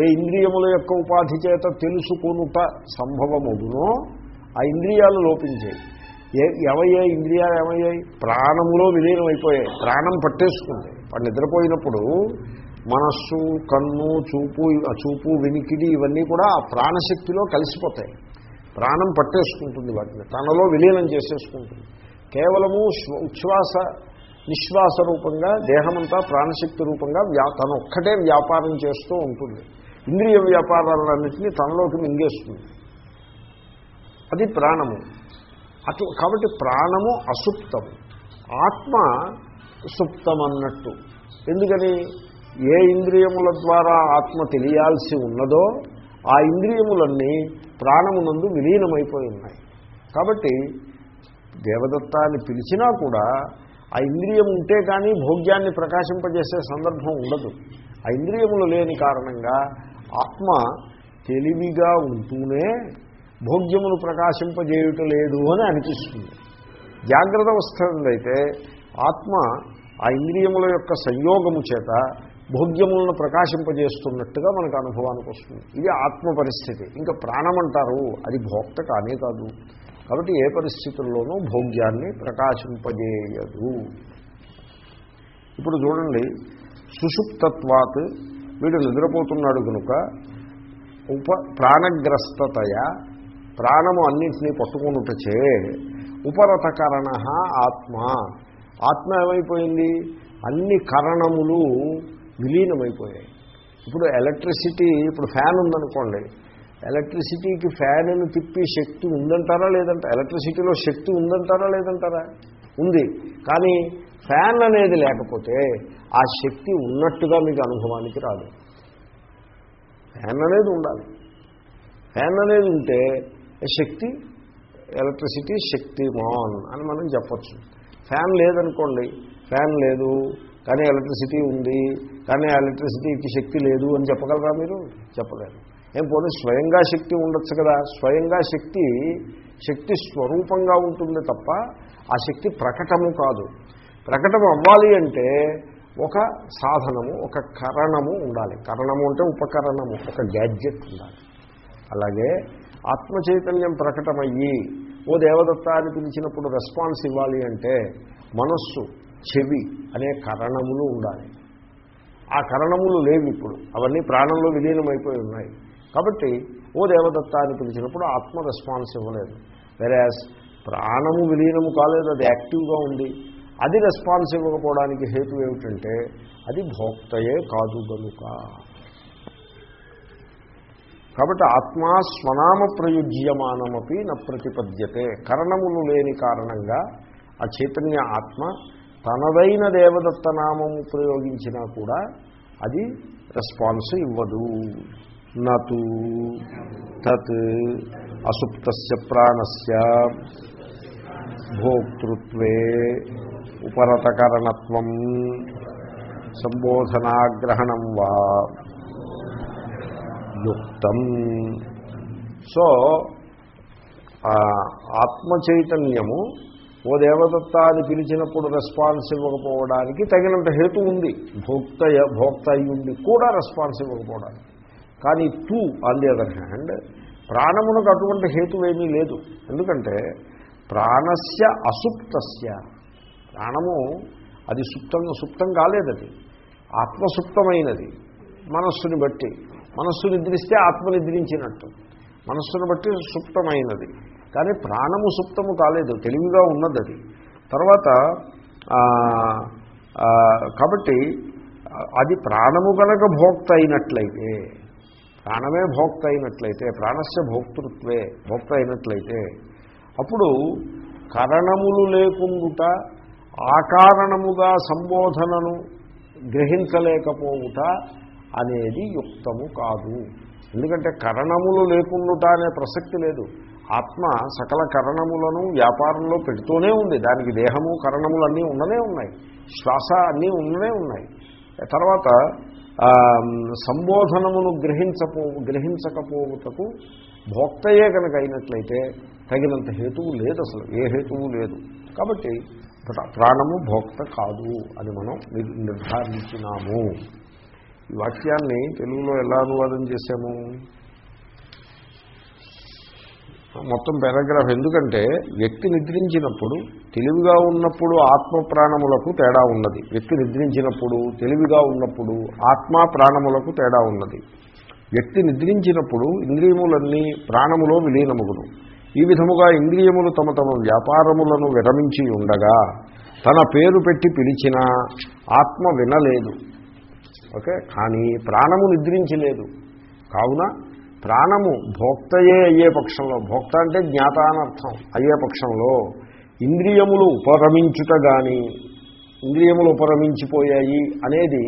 Speaker 1: ఏ ఇంద్రియముల యొక్క ఉపాధి చేత తెలుసుకునుట సంభవమగునో ఆ ఇంద్రియాలు లోపించాయి. ఏ ఎవయ్యాయి ఇంద్రియాలు ఏమయ్యాయి? ప్రాణంలో విలీనం అయిపోయాయి. ప్రాణం పట్టేసుకుంది. వాడు నిద్రపోయినప్పుడు మనస్సు కన్ను చూపు చూపు వినికిడి ఇవన్నీ కూడా ఆ ప్రాణశక్తిలో కలిసిపోతాయి. ప్రాణం పట్టేసుకుంటుంది వాటిని. తనలో విలీనం చేసేసుకుంటుంది. కేవలము ఉచ్ఛ్వాస నిశ్వాస రూపంగా దేహమంతా ప్రాణశక్తి రూపంగా వ్యా తను ఒక్కటే వ్యాపారం చేస్తూ ఉంటుంది. ఇంద్రియ వ్యాపారాలన్నింటినీ తనలోకి మింగేస్తుంది. అది ప్రాణము. అటు కాబట్టి ప్రాణము అసుప్తము. ఆత్మ సుప్తమన్నట్టు. ఎందుకని? ఏ ఇంద్రియముల ద్వారా ఆత్మ తెలియాల్సి ఉన్నదో ఆ ఇంద్రియములన్నీ ప్రాణమునందు విలీనమైపోయి ఉన్నాయి కాబట్టి దేవదత్తాన్ని పిలిచినా కూడా ఆ ఇంద్రియం ఉంటే కానీ భోగ్యాన్ని ప్రకాశింపజేసే సందర్భం ఉండదు. ఆ ఇంద్రియములు లేని కారణంగా ఆత్మ తెలివిగా ఉంటూనే భోగ్యమును ప్రకాశింపజేయుట లేదు అని అనిపిస్తుంది. జాగ్రత్త అవస్థలైతే అయితే ఆత్మ ఆ ఇంద్రియముల యొక్క సంయోగము చేత భోగ్యములను ప్రకాశింపజేస్తున్నట్టుగా మనకు అనుభవానికి వస్తుంది. ఇది ఆత్మ పరిస్థితి. ఇంకా ప్రాణం అంటారు అది భోక్త కానే కాదు. కాబట్టి ఏ పరిస్థితుల్లోనూ భోగ్యాన్ని ప్రకాశింపజేయదు. ఇప్పుడు చూడండి సుషుప్తత్వాత్ వీడు నిద్రపోతున్నాడు కనుక ఉప ప్రాణగ్రస్తతయ ప్రాణము అన్నింటినీ పట్టుకున్నటచే ఉపరతకరణ ఆత్మ. ఆత్మ ఏమైపోయింది? అన్ని కరణములు విలీనమైపోయాయి. ఇప్పుడు ఎలక్ట్రిసిటీ ఇప్పుడు ఫ్యాన్ ఉందనుకోండి. ఎలక్ట్రిసిటీకి ఫ్యాన్ను తిప్పి శక్తి ఉందంటారా లేదంట? ఎలక్ట్రిసిటీలో శక్తి ఉందంటారా లేదంటారా? ఉంది. కానీ ఫ్యాన్ అనేది లేకపోతే ఆ శక్తి ఉన్నట్టుగా మీకు అనుభవానికి రాదు. ఫ్యాన్ అనేది ఉండాలి. ఫ్యాన్ అనేది ఉంటే శక్తి? ఎలక్ట్రిసిటీ శక్తి మాన్ అని మనం చెప్పచ్చు. ఫ్యాన్ లేదనుకోండి ఫ్యాన్ లేదు కానీ ఎలక్ట్రిసిటీ ఉంది కానీ ఎలక్ట్రిసిటీకి శక్తి లేదు అని చెప్పగలరా మీరు? చెప్పలేరు. ఏం పోనీ స్వయంగా శక్తి ఉండొచ్చు కదా? స్వయంగా శక్తి శక్తి స్వరూపంగా ఉంటుంది తప్ప ఆ శక్తి ప్రకటము కాదు. ప్రకటం అవ్వాలి అంటే ఒక సాధనము ఒక కరణము ఉండాలి. కరణము అంటే ఉపకరణము ఒక గ్యాడ్జెట్ ఉండాలి. అలాగే ఆత్మ చైతన్యం ప్రకటమయ్యి ఓ దేవదత్త అని పిలిచినప్పుడు రెస్పాన్స్ ఇవ్వాలి అంటే మనస్సు చెవి అనే కరణములు ఉండాలి. ఆ కరణములు లేవు ఇప్పుడు. అవన్నీ ప్రాణంలో విలీనమైపోయి ఉన్నాయి. కాబట్టి ఓ దేవదత్త అని పిలిచినప్పుడు ఆత్మ రెస్పాన్స్ ఇవ్వలేదు. వెరాజ్ ప్రాణము విలీనము కాలేదు అది యాక్టివ్గా ఉంది. అది రెస్పాన్స్ ఇవ్వకపోవడానికి హేతు ఏమిటంటే అది భోక్తయే కాదు గనుక. కాబట్టి ఆత్మా స్వనామ ప్రయుజ్యమానమపి న ప్రతిపద్యతే. కరణములు లేని కారణంగా ఆ చైతన్య ఆత్మ తనదైన దేవదత్త నామము ప్రయోగించినా కూడా అది రెస్పాన్స్ ఇవ్వదు. నూ తత్ అసుప్త ప్రాణస్ భోక్తృత్వే ఉపరతకరణత్వం సంబోధనాగ్రహణం వా యుక్తం సో ఆత్మ చైతన్యము ఓ దేవదత్త అని పిలిచినప్పుడు రెస్పాన్స్ ఇవ్వకపోవడానికి తగినంత హేతు ఉంది. భోక్త భోక్త అయ్యుండి కూడా రెస్పాన్స్ ఇవ్వకపోవడానికి. కానీ తూ ఆన్ ది అదర్ హ్యాండ్ ప్రాణమునకు అటువంటి హేతు ఏమీ లేదు. ఎందుకంటే ప్రాణస్య అసుప్తస్య. ప్రాణము అది సుప్తం సుప్తం కాలేదది. ఆత్మసుప్తమైనది. మనస్సుని బట్టి. మనస్సు నిద్రిస్తే ఆత్మ నిద్రించినట్టు. మనస్సును బట్టి సుప్తమైనది. కానీ ప్రాణము సుప్తము కాలేదు తెలివిగా ఉన్నది అది తర్వాత కాబట్టి అది ప్రాణము కనుక భోక్త అయినట్లయితే ప్రాణమే భోక్త అయినట్లయితే ప్రాణస్య భోక్తృత్వే భోక్త అయినట్లయితే అప్పుడు కరణములు లేకుండుట ఆకారణముగా సంబోధనను గ్రహించలేకపోవుట అనేది యుక్తము కాదు. ఎందుకంటే కరణములు లేకుండుట అనే ప్రసక్తి లేదు. ఆత్మ సకల కరణములను వ్యాపారంలో పెడుతూనే ఉంది. దానికి దేహము కరణములు అన్నీ ఉండనే ఉన్నాయి. శ్వాస అన్నీ ఉండనే ఉన్నాయి. తర్వాత సంబోధనమును గ్రహించపో గ్రహించకపోవుటకు భోక్తయే కనుక అయినట్లయితే తగినంత హేతువు లేదు అసలు. ఏ హేతువు లేదు. కాబట్టి ప్ర- ప్రాణము భోక్త కాదు అని మనం నిర్ధారించినాము. ఈ వాక్యాన్ని తెలుగులో ఎలా అనువాదం చేశాము? మొత్తం పారాగ్రాఫ్ ఎందుకంటే వ్యక్తి నిద్రించినప్పుడు తెలివిగా ఉన్నప్పుడు ఆత్మ ప్రాణములకు తేడా ఉన్నది. వ్యక్తి నిద్రించినప్పుడు తెలివిగా ఉన్నప్పుడు ఆత్మ ప్రాణములకు తేడా ఉన్నది. వ్యక్తి నిద్రించినప్పుడు ఇంద్రియములన్నీ ప్రాణములో విలీనముగును. ఈ విధముగా ఇంద్రియములు తమ తమ వ్యాపారములను విరమించి ఉండగా తన పేరు పెట్టి పిలిచినా ఆత్మ వినలేదు. ఓకే? కానీ ప్రాణము నిద్రించలేదు. కావున ప్రాణము భోక్తయే అయ్యే పక్షంలో భోక్త అంటే జ్ఞాత అనర్థం అయ్యే పక్షంలో ఇంద్రియములు ఉపరమించుట కానీ ఇంద్రియములు ఉపరమించిపోయాయి అనేది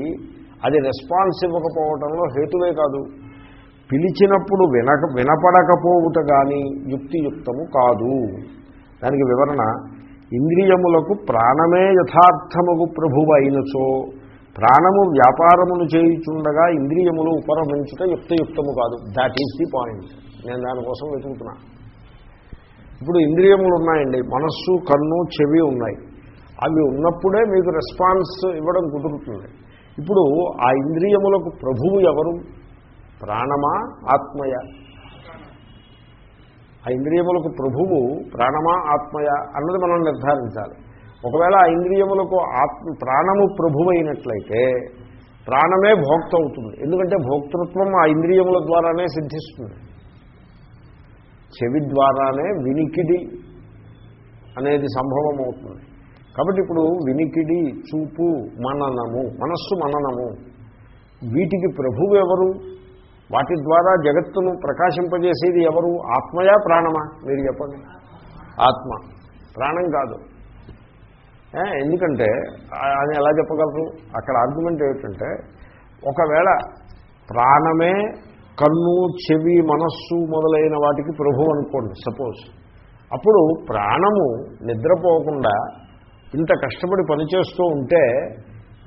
Speaker 1: అది రెస్పాన్స్ ఇవ్వకపోవడంలో హేతువే కాదు. పిలిచినప్పుడు వినక వినపడకపోవుట కానీ యుక్తియుక్తము కాదు. దానికి వివరణ ఇంద్రియములకు ప్రాణమే యథార్థముకు ప్రభువు అయినచో ప్రాణము వ్యాపారమును చేయుచుండగా ఇంద్రియములు ఉపరమించుట యుక్తయుక్తము కాదు. దాట్ ఈజ్ ది పాయింట్ నేను దానికోసం వెతుకుతున్నా. ఇప్పుడు ఇంద్రియములు ఉన్నాయండి. మనస్సు కన్ను చెవి ఉన్నాయి. అవి ఉన్నప్పుడే మీకు రెస్పాన్స్ ఇవ్వడం కుదురుతుంది. ఇప్పుడు ఆ ఇంద్రియములకు ప్రభువు ఎవరు? ప్రాణమా ఆత్మయ? ఆ ఇంద్రియములకు ప్రభువు ప్రాణమా ఆత్మయ అన్నది మనం నిర్ధారించాలి. ఒకవేళ ఆ ఇంద్రియములకు ఆత్మ ప్రాణము ప్రభువైనట్లయితే ప్రాణమే భోక్త అవుతుంది ఎందుకంటే భోక్తృత్వం ఆ ఇంద్రియముల ద్వారానే సిద్ధిస్తుంది. చెవి ద్వారానే వినికిడి అనేది సంభవం అవుతుంది కాబట్టి ఇప్పుడు వినికిడి చూపు మననము మనస్సు మననము వీటికి ప్రభువు ఎవరు? వాటి ద్వారా జగత్తును ప్రకాశింపజేసేది ఎవరు? ఆత్మయా ప్రాణమా? మీరు చెప్పండి. ఆత్మ. ప్రాణం కాదు. ఎందుకంటే అని ఎలా చెప్పగలరు? అక్కడ ఆర్గ్యుమెంట్ ఏమిటంటే ఒకవేళ ప్రాణమే కన్ను చెవి మనస్సు మొదలైన వాటికి ప్రభు అనుకోండి సపోజ్ అప్పుడు ప్రాణము నిద్రపోకుండా ఇంత కష్టపడి పనిచేస్తూ ఉంటే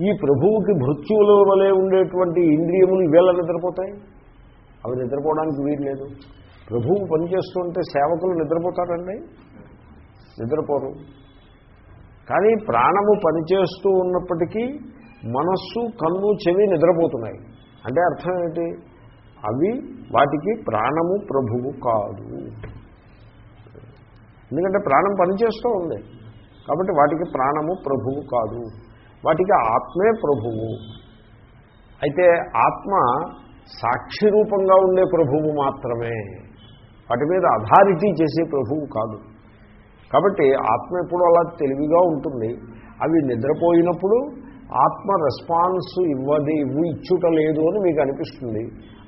Speaker 1: ఈ ప్రభువుకి మృత్యువుల వలె ఉండేటువంటి ఇంద్రియములు ఇవేళ నిద్రపోతాయి? అవి నిద్రపోవడానికి వీలు లేదు. ప్రభువు పనిచేస్తుంటే సేవకులు నిద్రపోతారండి? నిద్రపోరు. కానీ ప్రాణము పనిచేస్తూ ఉన్నప్పటికీ మనస్సు కన్ను చెవి నిద్రపోతున్నాయి. అంటే అర్థం ఏంటి? అవి వాటికి ప్రాణము ప్రభువు కాదు. ఎందుకంటే ప్రాణం పనిచేస్తూ ఉంది. కాబట్టి వాటికి ప్రాణము ప్రభువు కాదు. వాటికి ఆత్మే ప్రభువు. అయితే ఆత్మ సాక్షి రూపంగా ఉండే ప్రభువు మాత్రమే. వాటి మీద అథారిటీ చేసే ప్రభువు కాదు. కాబట్టి ఆత్మ ఎప్పుడు అలా తెలివిగా ఉంటుంది. అవి నిద్రపోయినప్పుడు ఆత్మ రెస్పాన్స్ ఇవ్వది ఇవ్వు ఇచ్చుట లేదు అని మీకు అనిపిస్తుంది.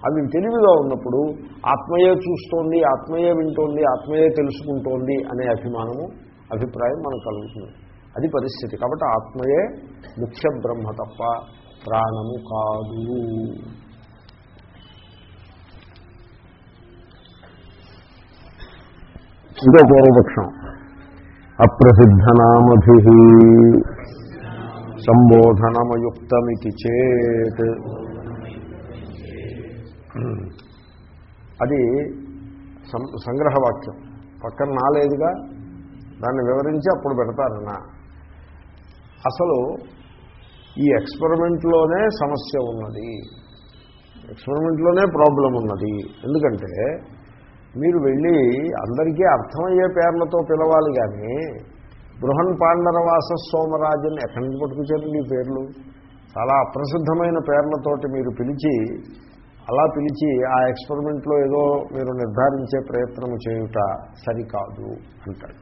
Speaker 1: అవి తెలివిగా ఉన్నప్పుడు ఆత్మయే చూస్తోంది ఆత్మయే వింటోంది ఆత్మయే తెలుసుకుంటోంది అనే అభిమానము అభిప్రాయం మనకు కలుగుతుంది. అది పరిస్థితి. కాబట్టి ఆత్మయే ముఖ్య బ్రహ్మ తప్ప ప్రాణము కాదు. ఇంకో పూర్వపక్షం. అప్రసిద్ధనామభి సంబోధనమయుక్తమితి చేత్. అది సం- సంగ్రహవాక్యం. పక్కన నాలేదుగా దాన్ని వివరించి అప్పుడు పెడతారన్నా అసలు ఈ ఎక్స్పెరిమెంట్లోనే సమస్య ఉన్నది. ఎక్స్పెరిమెంట్లోనే ప్రాబ్లం ఉన్నది. ఎందుకంటే మీరు వెళ్ళి అందరికీ అర్థమయ్యే పేర్లతో పిలవాలి కానీ బృహన్ పాండరవాస సోమరాజన్ ఎక్కడి నుంచి పట్టుకొచ్చారండి పేర్లు? చాలా అప్రసిద్ధమైన పేర్లతోటి మీరు పిలిచి అలా పిలిచి ఆ ఎక్స్పెరిమెంట్లో ఏదో మీరు నిర్ధారించే ప్రయత్నం చేయుట సరికాదు అంటాడు.